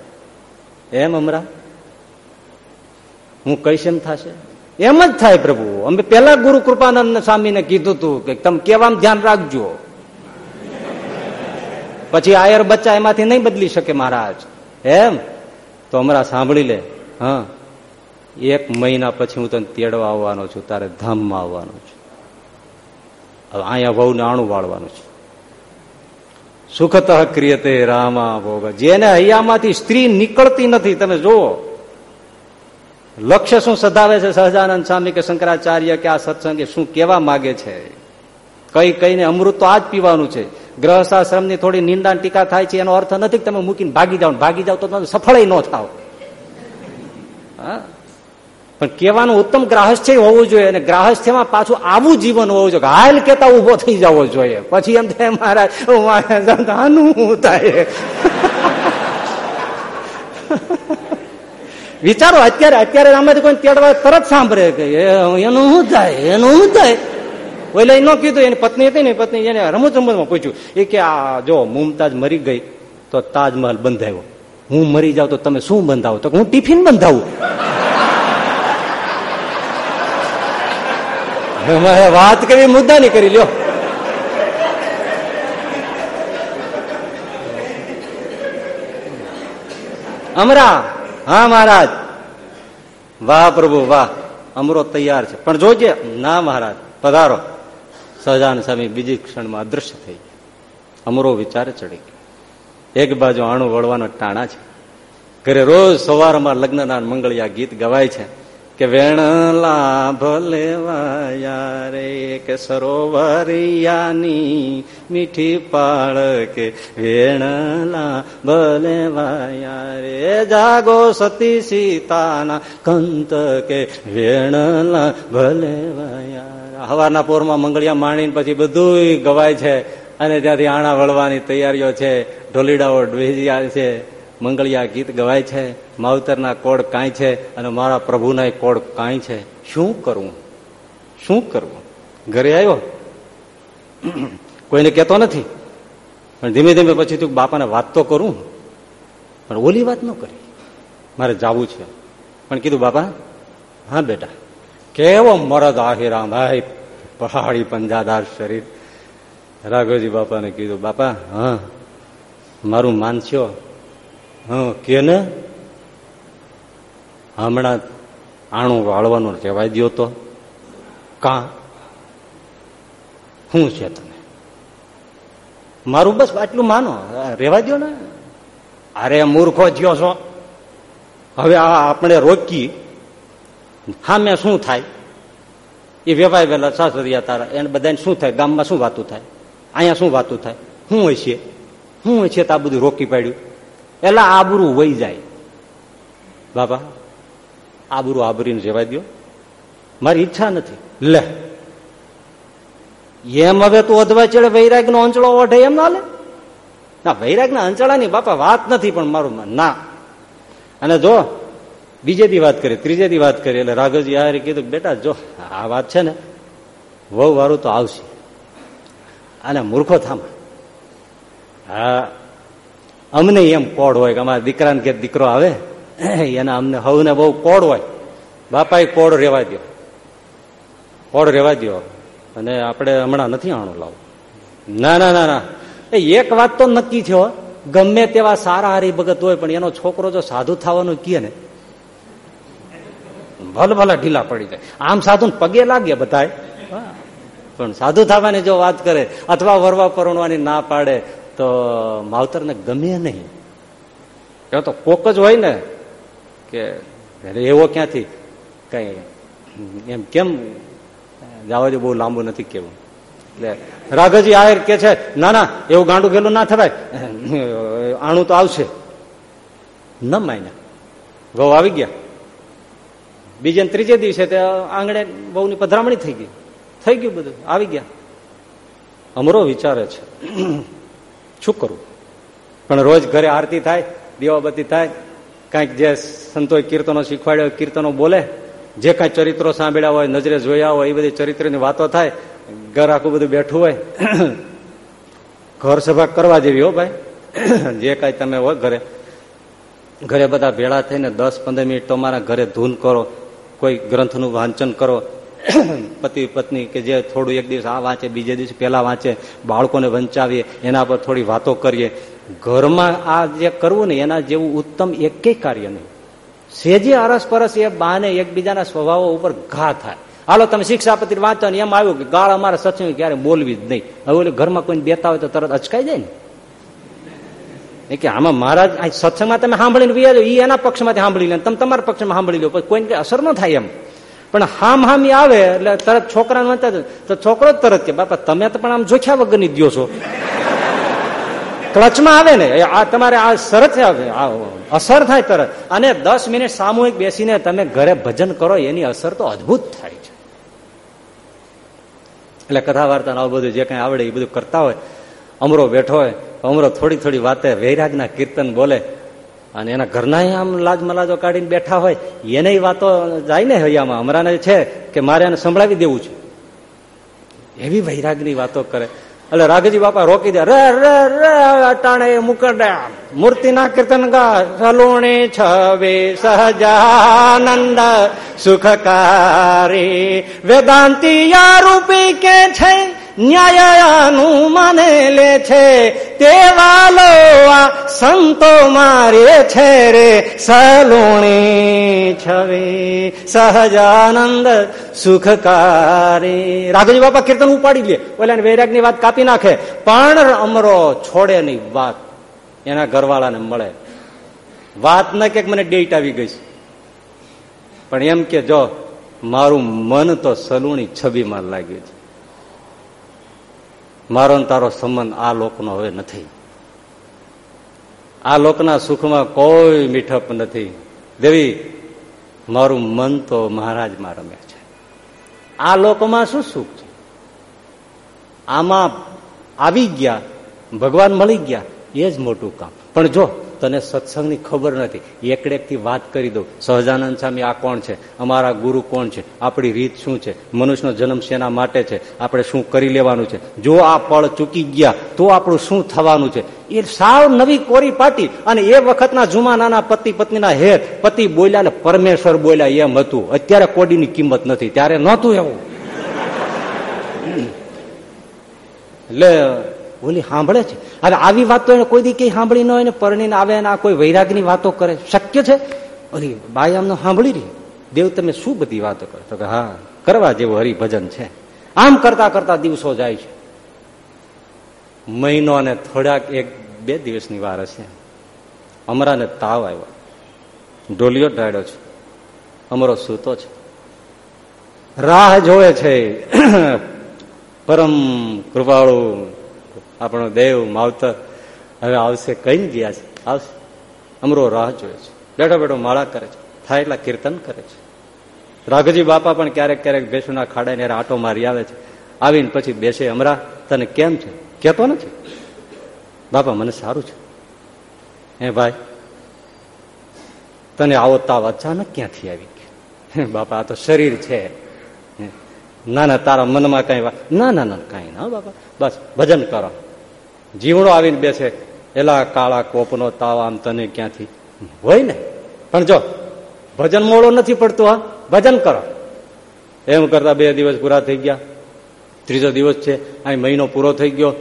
એમ અમરા હું કહીશ એમ થશે? એમ જ થાય પ્રભુ. અમે પેલા ગુરુ કૃપાનંદ સ્વામીને કીધું હતું કે તમે કેવામાં ધ્યાન રાખજો. પછી આયર બચ્ચા એમાંથી નહીં બદલી શકે મહારાજ. એમ? તો અમારા સાંભળી લે. હા. એક મહિના પછી હું તને તેડવા આવવાનો છું, તારે ધામમાં આવવાનો છું. હવે અહીંયા વહુને આણું વાળવાનું છે. સુખત ક્રિયતે રામા ભોગ. જેને હૈયામાંથી સ્ત્રી નીકળતી નથી, તમે જુઓ. લક્ષ્ય શું સધાવે છે? સહજાનંદ સ્વામી કે શંકરાચાર્ય કે આ સત્સંગે શું કેવા માગે છે? કઈ કઈને અમૃત તો આ જ પીવાનું છે. ગ્રહસ્થાશ્રમની થોડી નિંદા ટીકા થાય છે, એનો અર્થ નથી તમે મૂકીને ભાગી જાઓ ભાગી જાઓ તો તમે સફળ ન થાવ પણ કહેવાનું ઉત્તમ ગ્રાહસ્થ્ય હોવું જોઈએ અને ગ્રાહસ્થ્યમાં પાછું આવું જીવન હોવું જોઈએ હાલ કેતા ઊભો થઈ જવો જોઈએ. પછી એમ થાય મહારાજ થાય? વિચારો, અત્યારે અત્યારે આમાંથી કોઈ તેડવા તરત સાંભળે કે એનું શું થાય? એનું શું થાય? ઓલે ન કીધું, એની પત્ની હતી ને પત્ની એને રમત રમતમાં પૂછ્યું. એ કે, આ જો મુમતાજ મરી ગઈ, તો તાજમહલ બંધાયો. હું મરી જાઉં તો તમે શું બંધાવો? તો હું ટિફિન બંધાવું. વાત કેવી મુદ્દા ની કરી લ્યો. અમરા, હા મહારાજ. વાહ પ્રભુ, વાહ. અમરો તૈયાર છે. પણ જોજે, ના મહારાજ, પધારો. સહજાન સ્વામી બીજી ક્ષણમાં અદૃશ્ય થઈ અમરો વિચાર ચડી એક બાજુ આણું વળવાનો ટાણા છે. ઘરે રોજ સવારમાં લગ્નના મંગળિયા ગીત ગવાય છે. કે વેણલા ભલેવાયા રે કે સરોવરિયાની મીઠી પાળ કે વેણલા ભલેવાયા રે જાગો સતી સીતાના કંત કે વેણલા ભલેવાયા હવારના પોરમાં મંગળિયા માણીને પછી બધું ગવાય છે અને ત્યાંથી આણા વળવાની તૈયારીઓ છે ઢોલીડાઓ ડવેજિયા છે મંગળિયા ગીત ગવાય છે, માવતરના કોડ કાંઈ છે અને મારા પ્રભુના કોડ કાંઈ છે. શું કરવું શું કરવું ઘરે આવ્યો કોઈને કહેતો નથી. પણ ધીમે ધીમે પછી તું બાપાને વાત તો કરું. પણ ઓલી વાત ન કરી. મારે જવું છે. પણ કીધું, બાપા, હા બેટા, કેવો મરદ આહિરામ ભાઈ, પહાડી પંજાદાર શરીર. રાઘવજી બાપાને કીધું, બાપા, હા, મારું માનસ્યો હા, કે ને? હમણાં આણું વાળવાનું કહેવાય દો તો. કા? શું છે તમે મારું બસ આટલું માનો. રેવા દો ને? અરે મૂર્ખો થયો છો. હવે આ આપણે રોકી. સામે શું થાય? એ વેવાય વેલા સાસરિયા તારા. એને બધાને શું થાય? ગામમાં શું વાતું થાય? અહીંયા શું વાતું થાય? શું હોય છે? શું હોય છે તો આ બધું રોકી પાડ્યું? એટલે આબરું વહી જાય. બાપા આબરું આબરીને જવા દો મારી ઈચ્છા નથી. લે. એમ હવે તું અધવા ચડે વૈરાગ નો અંચળો ઓઢે એમ ના લે? ના વૈરાગ ના અંચળાની બાપા વાત નથી પણ મારું ના. અને જો બીજે દી વાત કરી ત્રીજે દી વાત કરી એટલે રાઘવજી આ કીધું બેટા જો આ વાત છે ને વહુ વારું તો આવશે. અને મૂર્ખો થામા. હા અમને એમ કોડ હોય કે અમારા દીકરાને ઘેર દીકરો આવે, એના અમને હવને બહુ કોડ હોય. બાપા એ કોડ રેવા દો કોડ રેવા દો અને આપણે હમણાં નથી આણું લાવું. ના ના ના ના. એક વાત તો નક્કી થયો ગમે તેવા સારા હરિભગત હોય, પણ એનો છોકરો જો સાધુ થવાનું કહે ને, ભલે ભલે ઢીલા પડી જાય. આમ સાધુ પગે લાગે બધા પણ સાધુ થવાની જો વાત કરે, અથવા વરવા પરણવાની ના પાડે તો માવતરને ગમે નહીં. એ તો કોક જ હોય ને કે એવો ક્યાંથી કઈ, એમ કેમ જવા દે બહુ લાંબુ નથી કેવું. એટલે રાઘજી આયર કે છે, ના ના, એવું ગાંડું ગેલું ના થવાય. આણું તો આવશે. ન માન્યા. ગૌ આવી ગયા. બીજે ત્રીજે દિવસે તે આંગણે બહુની પધરામણી થઈ ગઈ. થઈ ગયું બધું. આવી ગયા. અમરો વિચારે છે. શું કરવું પણ રોજ ઘરે આરતી થાય, દીવાબત્તી થાય, કાંઈક જે સંતોએ કીર્તનો શીખવાડ્યો, કીર્તનો બોલે, જે કાંઈ ચરિત્રો સાંભળ્યા હોય, નજરે જોયા હોય, એ બધી ચરિત્રની વાતો થાય, ઘર આખું બધું બેઠું હોય. ઘર સભા કરવા જેવી હો ભાઈ. જે કાંઈ તમે હોય ઘરે. ઘરે બધા ભેળા થઈને દસ પંદર મિનિટ તમારા ઘરે ધૂન કરો, કોઈ ગ્રંથનું વાંચન કરો પતિ પત્ની કે જે થોડું એક દિવસ આ વાંચે, બીજે દિવસ પેલા વાંચે, બાળકોને વંચાવીએ, એના પર થોડી વાતો કરીએ. ઘરમાં આ જે કરવું ને એના જેવું ઉત્તમ એકેય કાર્ય નહીં. સેજે અરસ પરસ એ બાને એકબીજાના સ્વભાવો ઉપર ઘા થાય. હાલો, તમે શિક્ષાપતિ વાંચો ને એમ આવ્યું કે ગાળ અમારે સચિવ ક્યારે બોલવી જ નહીં. હવે ઘરમાં કોઈ બેતા હોય તો તરત અચકાઈ જાય ને. કે આમાં મહારાજ સત્સંગમાં તમે સાંભળીને વ્યાજો એ એના પક્ષમાંથી સાંભળી લે તમે તમારા પક્ષમાં સાંભળી લો પછી કોઈને અસર ન થાય એમ. પણ હામ હામી આવે એટલે તરત છોકરાને વાંચતા તો છોકરો જ તરત કે, બાપા, તમે તો પણ આમ જોખ્યા વગરની દો છો. ક્લચમાં આવે ને આ તમારે આ સરસ અસર થાય તરત. અને દસ મિનિટ સામૂહિક બેસીને તમે ઘરે ભજન કરો, એની અસર તો અદભુત થાય છે. એટલે કથા વાર્તા આવું બધું જે કઈ આવડે એ બધું કરતા હોય. અમરો બેઠો હોય, અમરો થોડી થોડી વાતે વૈરાગના કીર્તન બોલે અને એના ઘરના આમ લાજ મલાજો કાઢીને બેઠા હોય એને વાતો જાય ને હૈયામાં. અમરાને છે કે મારે એને સંભળાવી દેવું છે. એવી વૈરાગની વાતો કરે. એટલે રાઘજી બાપા રોકી દે, રે રે રે, અટાણે મુકડે મૂર્તિના કીર્તન ગા છવે સહજાનંદ, સુખકારી વેદાંતિ રૂપી કે છે? ન્યાયનું માને લે છે તેવાલો આ સંતો મારે છે રે. સલુણી છવે. સહજાનંદ સુખકારી. રાઘુજી બાપા કીર્તન ઉપાડી લે. ઓલા વૈરાગની વાત કાપી નાખે. પણ અમરો છોડે ની વાત એના ઘરવાળાને મળે. વાત ન કે મને ડેટ આવી ગઈ પણ એમ કે જો, મારું મન તો સલુણી છબીમાં લાગ્યું છે. મારો તારો સંબંધ આ લોકનો હવે નથી. આ લોકના સુખમાં કોઈ મીઠપ નથી. દેવી, મારું મન તો મહારાજમાં રમે છે. આ લોકમાં શું સુખ છે? આમાં આવી ગયા, ભગવાન મળી ગયા, એ જ મોટું કામ. પણ જો તને સત્સંગની ખબર નથી. એકડેકથી વાત કરી દઉં. સહજાનંદ સ્વામી આ કોણ છે? અમારા ગુરુ કોણ છે? આપણી રીત શું છે? મનુષ્યનો જન્મ શેના માટે છે? આપણે શું કરી લેવાનું છે? જો આ પળ ચૂકી ગયા, તો આપણું શું થવાનું છે? એ સાવ નવી કોરી પાટી અને એ વખતના જુમાનાના પતિ પત્નીના હેર, પતિ બોલ્યા ને પરમેશ્વર બોલ્યા એમ હતું. અત્યારે કોડીની કિંમત નથી. ત્યારે નહોતું એવું. એટલે ઓલી સાંભળે છે? હવે આવી વાત તો એને કોઈ દી કઈ સાંભળી ન હોય ને પરણીને આવે ને આ કોઈ વૈરાગની વાતો કરે. શક્ય છે? ઓલી બાઈ આમને સાંભળી રહી. દેવ, તમે શું બધી વાતો કરો? તો કે, હા, કરવા જેવું હરિભજન છે. આમ કરતા કરતા દિવસો જાય છે. મહિનો અને થોડાક એક બે દિવસની વાર હશે. અમરાને તાવ આવ્યો. ડોલિયો ઢાળ્યો છે. અમરો સૂતો છે. રાહ જોવે છે. પરમ કૃપાળુ આપણો દેવ માવતર હવે આવશે કઈ ગયા છે. આવશે. અમરો રાહ જોયે છે. બેઠો બેઠો માળા કરે છે. થાય એટલા કીર્તન કરે છે. રાઘજી બાપા પણ ક્યારેક ક્યારેક ભેસુના ખાડા ને આટો મારી આવે છે. આવીને પછી બેસે, અમરા, તને કેમ છે? કેતો નથી. બાપા, મને સારું છે. હે ભાઈ, તને આવો તાવ અચાનક ક્યાંથી આવી બાપા, આ તો શરીર છે. ના ના, તારા મનમાં કઈ ના ના ના, કઈ ના બાપા. બસ, ભજન કરો. જીવડો આવીને બેસે. એલા કાળા કોપનો તાવ આમ તને ક્યાંથી? હોય ને? પણ જો, ભજન મોડો નથી પડતું, હા? ભજન કરો. એમ કરતા બે દિવસ પૂરા થઈ ગયા. ત્રીજો દિવસ છે, અહીં મહિનો પૂરો થઈ ગયો.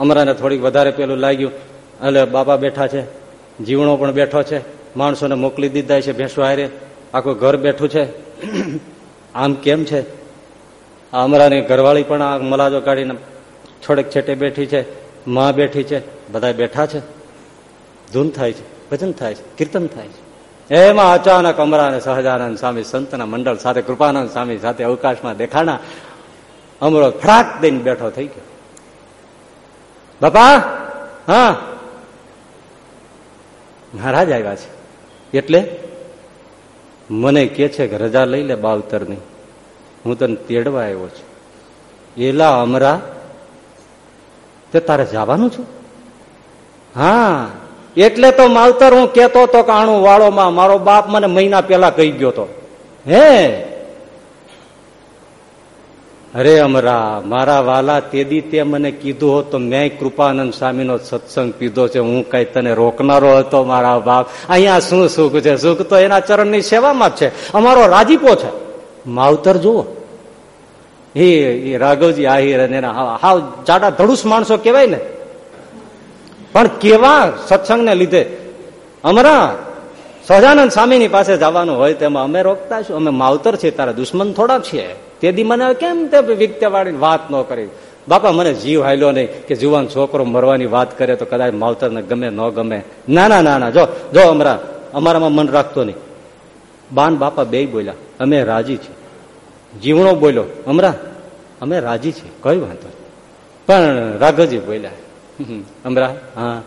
અમારાને થોડીક વધારે પેલું લાગ્યું. એટલે બાપા બેઠા છે. જીવણો પણ બેઠો છે. માણસોને મોકલી દીધા છે ભેંસો હારે. આખું ઘર બેઠું છે. આમ કેમ છે? આ અમારાની ઘરવાળી પણ આ મલાજો કાઢીને થોડેક છેટે બેઠી છે, માં બેઠી છે, બધા બેઠા છે. ધૂન થાય છે, ભજન થાય છે, કીર્તન થાય છે. એમાં અચાનક અમરાને સહજાનંદ સ્વામી સંતના મંડળ સાથે, કૃપાનંદ સ્વામી સાથે અવકાશમાં દેખાણા. અમરો ફ્રાક દઈને બેઠો થઈ ગયો. બાપા, હા. મહારાજ આવ્યા છે. એટલે? મને કે છે કે રજા લઈ લે બાવતરની. હું તને તેડવા આવ્યો છું. એલા અમરા તે તારે જવાનું છું? હા, એટલે તો માવતર હું કેતો કે આણું વાળોમાં મારો બાપ મને મહિના પેલા કહી ગયો તો. હે? અરે અમરા, મારા વાલા તેદી તે મને કીધું હોત મેં કૃપાનંદ સ્વામીનો સત્સંગ પીધો છે, હું કઈ તને રોકનારો હતો મારા બાપ. અહીંયા શું સુખ છે? સુખ તો એના ચરણની સેવામાં જ છે. અમારો રાજીપો છે. માવતર જુઓ. એ રાઘવજી આહિર અને હાવ જાડા ધડુસ માણસો કેવાય ને. પણ કેવા સત્સંગને લીધે. અમરા સહજાનંદ સ્વામીની પાસે જવાનું હોય તેમાં અમે રોકતા છું અમે માવતર છીએ, તારા દુશ્મન થોડા છીએ. તે દી મને કેમ તે વિકત્યાવાળી વાત ન કરી? બાપા, મને જીવ હાલ્યો નહીં કે જુવાન છોકરો મરવાની વાત કરે તો કદાચ માવતરને ગમે, ન ગમે. ના ના ના ના, જો જો અમરા અમારામાં મન રાખતો નહીં. બાન બાપા બે બોલ્યા, અમે રાજી છીએ. જીવણો બોલ્યો, અમરા, અમે રાજી છીએ. કઈ વાંધો પણ રાઘવજી બોલ્યા અમરા, હા,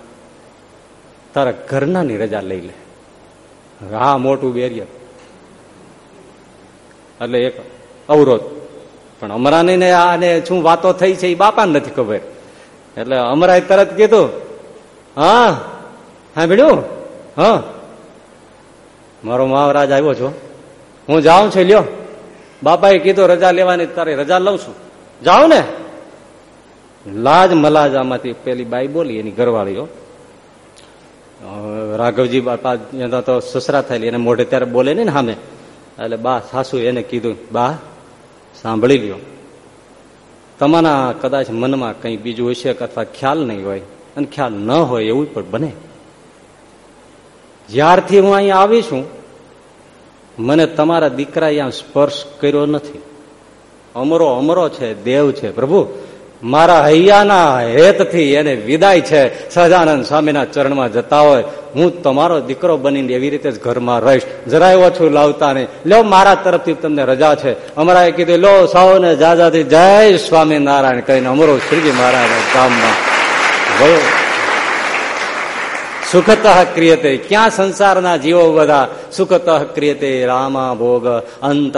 તારા ઘરનાની રજા લઈ લે. હા, મોટું બેરિયર. એટલે એક અવરોધ. પણ અમરાની ને આને શું વાતો થઈ છે એ બાપાને નથી ખબર. એટલે અમરાએ તરત કીધું, હા હા ભીડું હા. મારો મહારાજ આવ્યો છો. હું જાઉં છું, લ્યો. બાપાએ કીધું, રજા લેવાની તારે રજા લઉં છું. જાઓ ને. લાજ મલાજ આમાંથી પેલી બાઈ બોલી, એની ઘરવાળીઓ. રાઘવજી બાપા એના તો સસરા થયેલી, એને મોઢે ત્યારે બોલે ને સામે. એટલે બા, સાસુ એને કીધું, બા, સાંભળી લ્યો. તમારા કદાચ મનમાં કંઈ બીજું હશે અથવા ખ્યાલ નહીં હોય, અને ખ્યાલ ન હોય એવું પણ બને. જ્યારથી હું અહીંયા આવી છું મને તમારા દીકરા અહીંયા સ્પર્શ કર્યો નથી. અમરો અમરો છે, દેવ છે, પ્રભુ. મારા હૈયાના હેતથી એને વિદાય છે. સહજાનંદ સ્વામીના ચરણમાં જતા હોય. હું તમારો દીકરો બનીને એવી રીતે જ ઘરમાં રહીશ. જરાય ઓછું લાવતા નહીં. લો, મારા તરફથી તમને રજા છે. અમારાએ કીધું, લો સૌને જાજાથી જય સ્વામિનારાયણ. કહીને અમરો શ્રીજી મહારાજ ગામમાં ગયો સુખતઃ ક્રિયતે. ક્યાં સંસારના જીવો બધા સુખત ક્રિયતે? રામા ભોગ અંત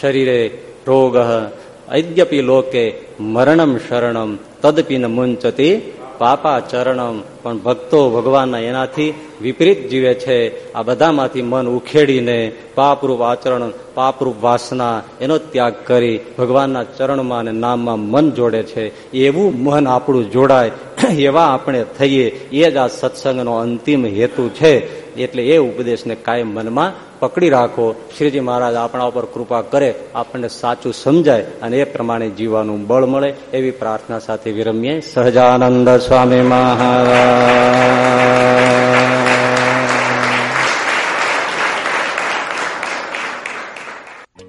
શરીરે રોગ. અદ્યપી લોકે મરણમ શરણમ તદપીન મુંચતી પાપા ચરણમ પણ ભક્તો ભગવાનના એનાથી વિપરીત જીવે છે. આ બધામાંથી મન ઉખેડીને પાપરૂપ આચરણ, પાપરૂપ વાસના એનો ત્યાગ કરી ભગવાનના ચરણમાં અને નામમાં મન જોડે છે. એવું મન આપણું જોડાય, એવા આપણે થઈએ. એ જ આ સત્સંગનો અંતિમ હેતુ છે. એટલે એ ઉપદેશને કાયમ મનમાં પકડી રાખો. શ્રીજી મહારાજ આપણા ઉપર કૃપા કરે, આપણને સાચું સમજાય અને એ પ્રમાણે જીવવાનું બળ મળે એવી પ્રાર્થના સાથે વિરમીએ. સહજાનંદ સ્વામી મહારાજ.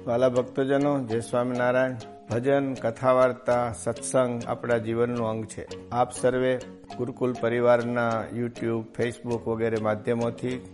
વાલા ભક્તજનો, જય સ્વામિનારાયણ. ભજન કથા વાર્તા સત્સંગ આપણા જીવનનું અંગ છે. આપ સર્વે ગુરુકુલ પરિવારના યુટ્યુબ, ફેસબુક વગેરે માધ્યમોથી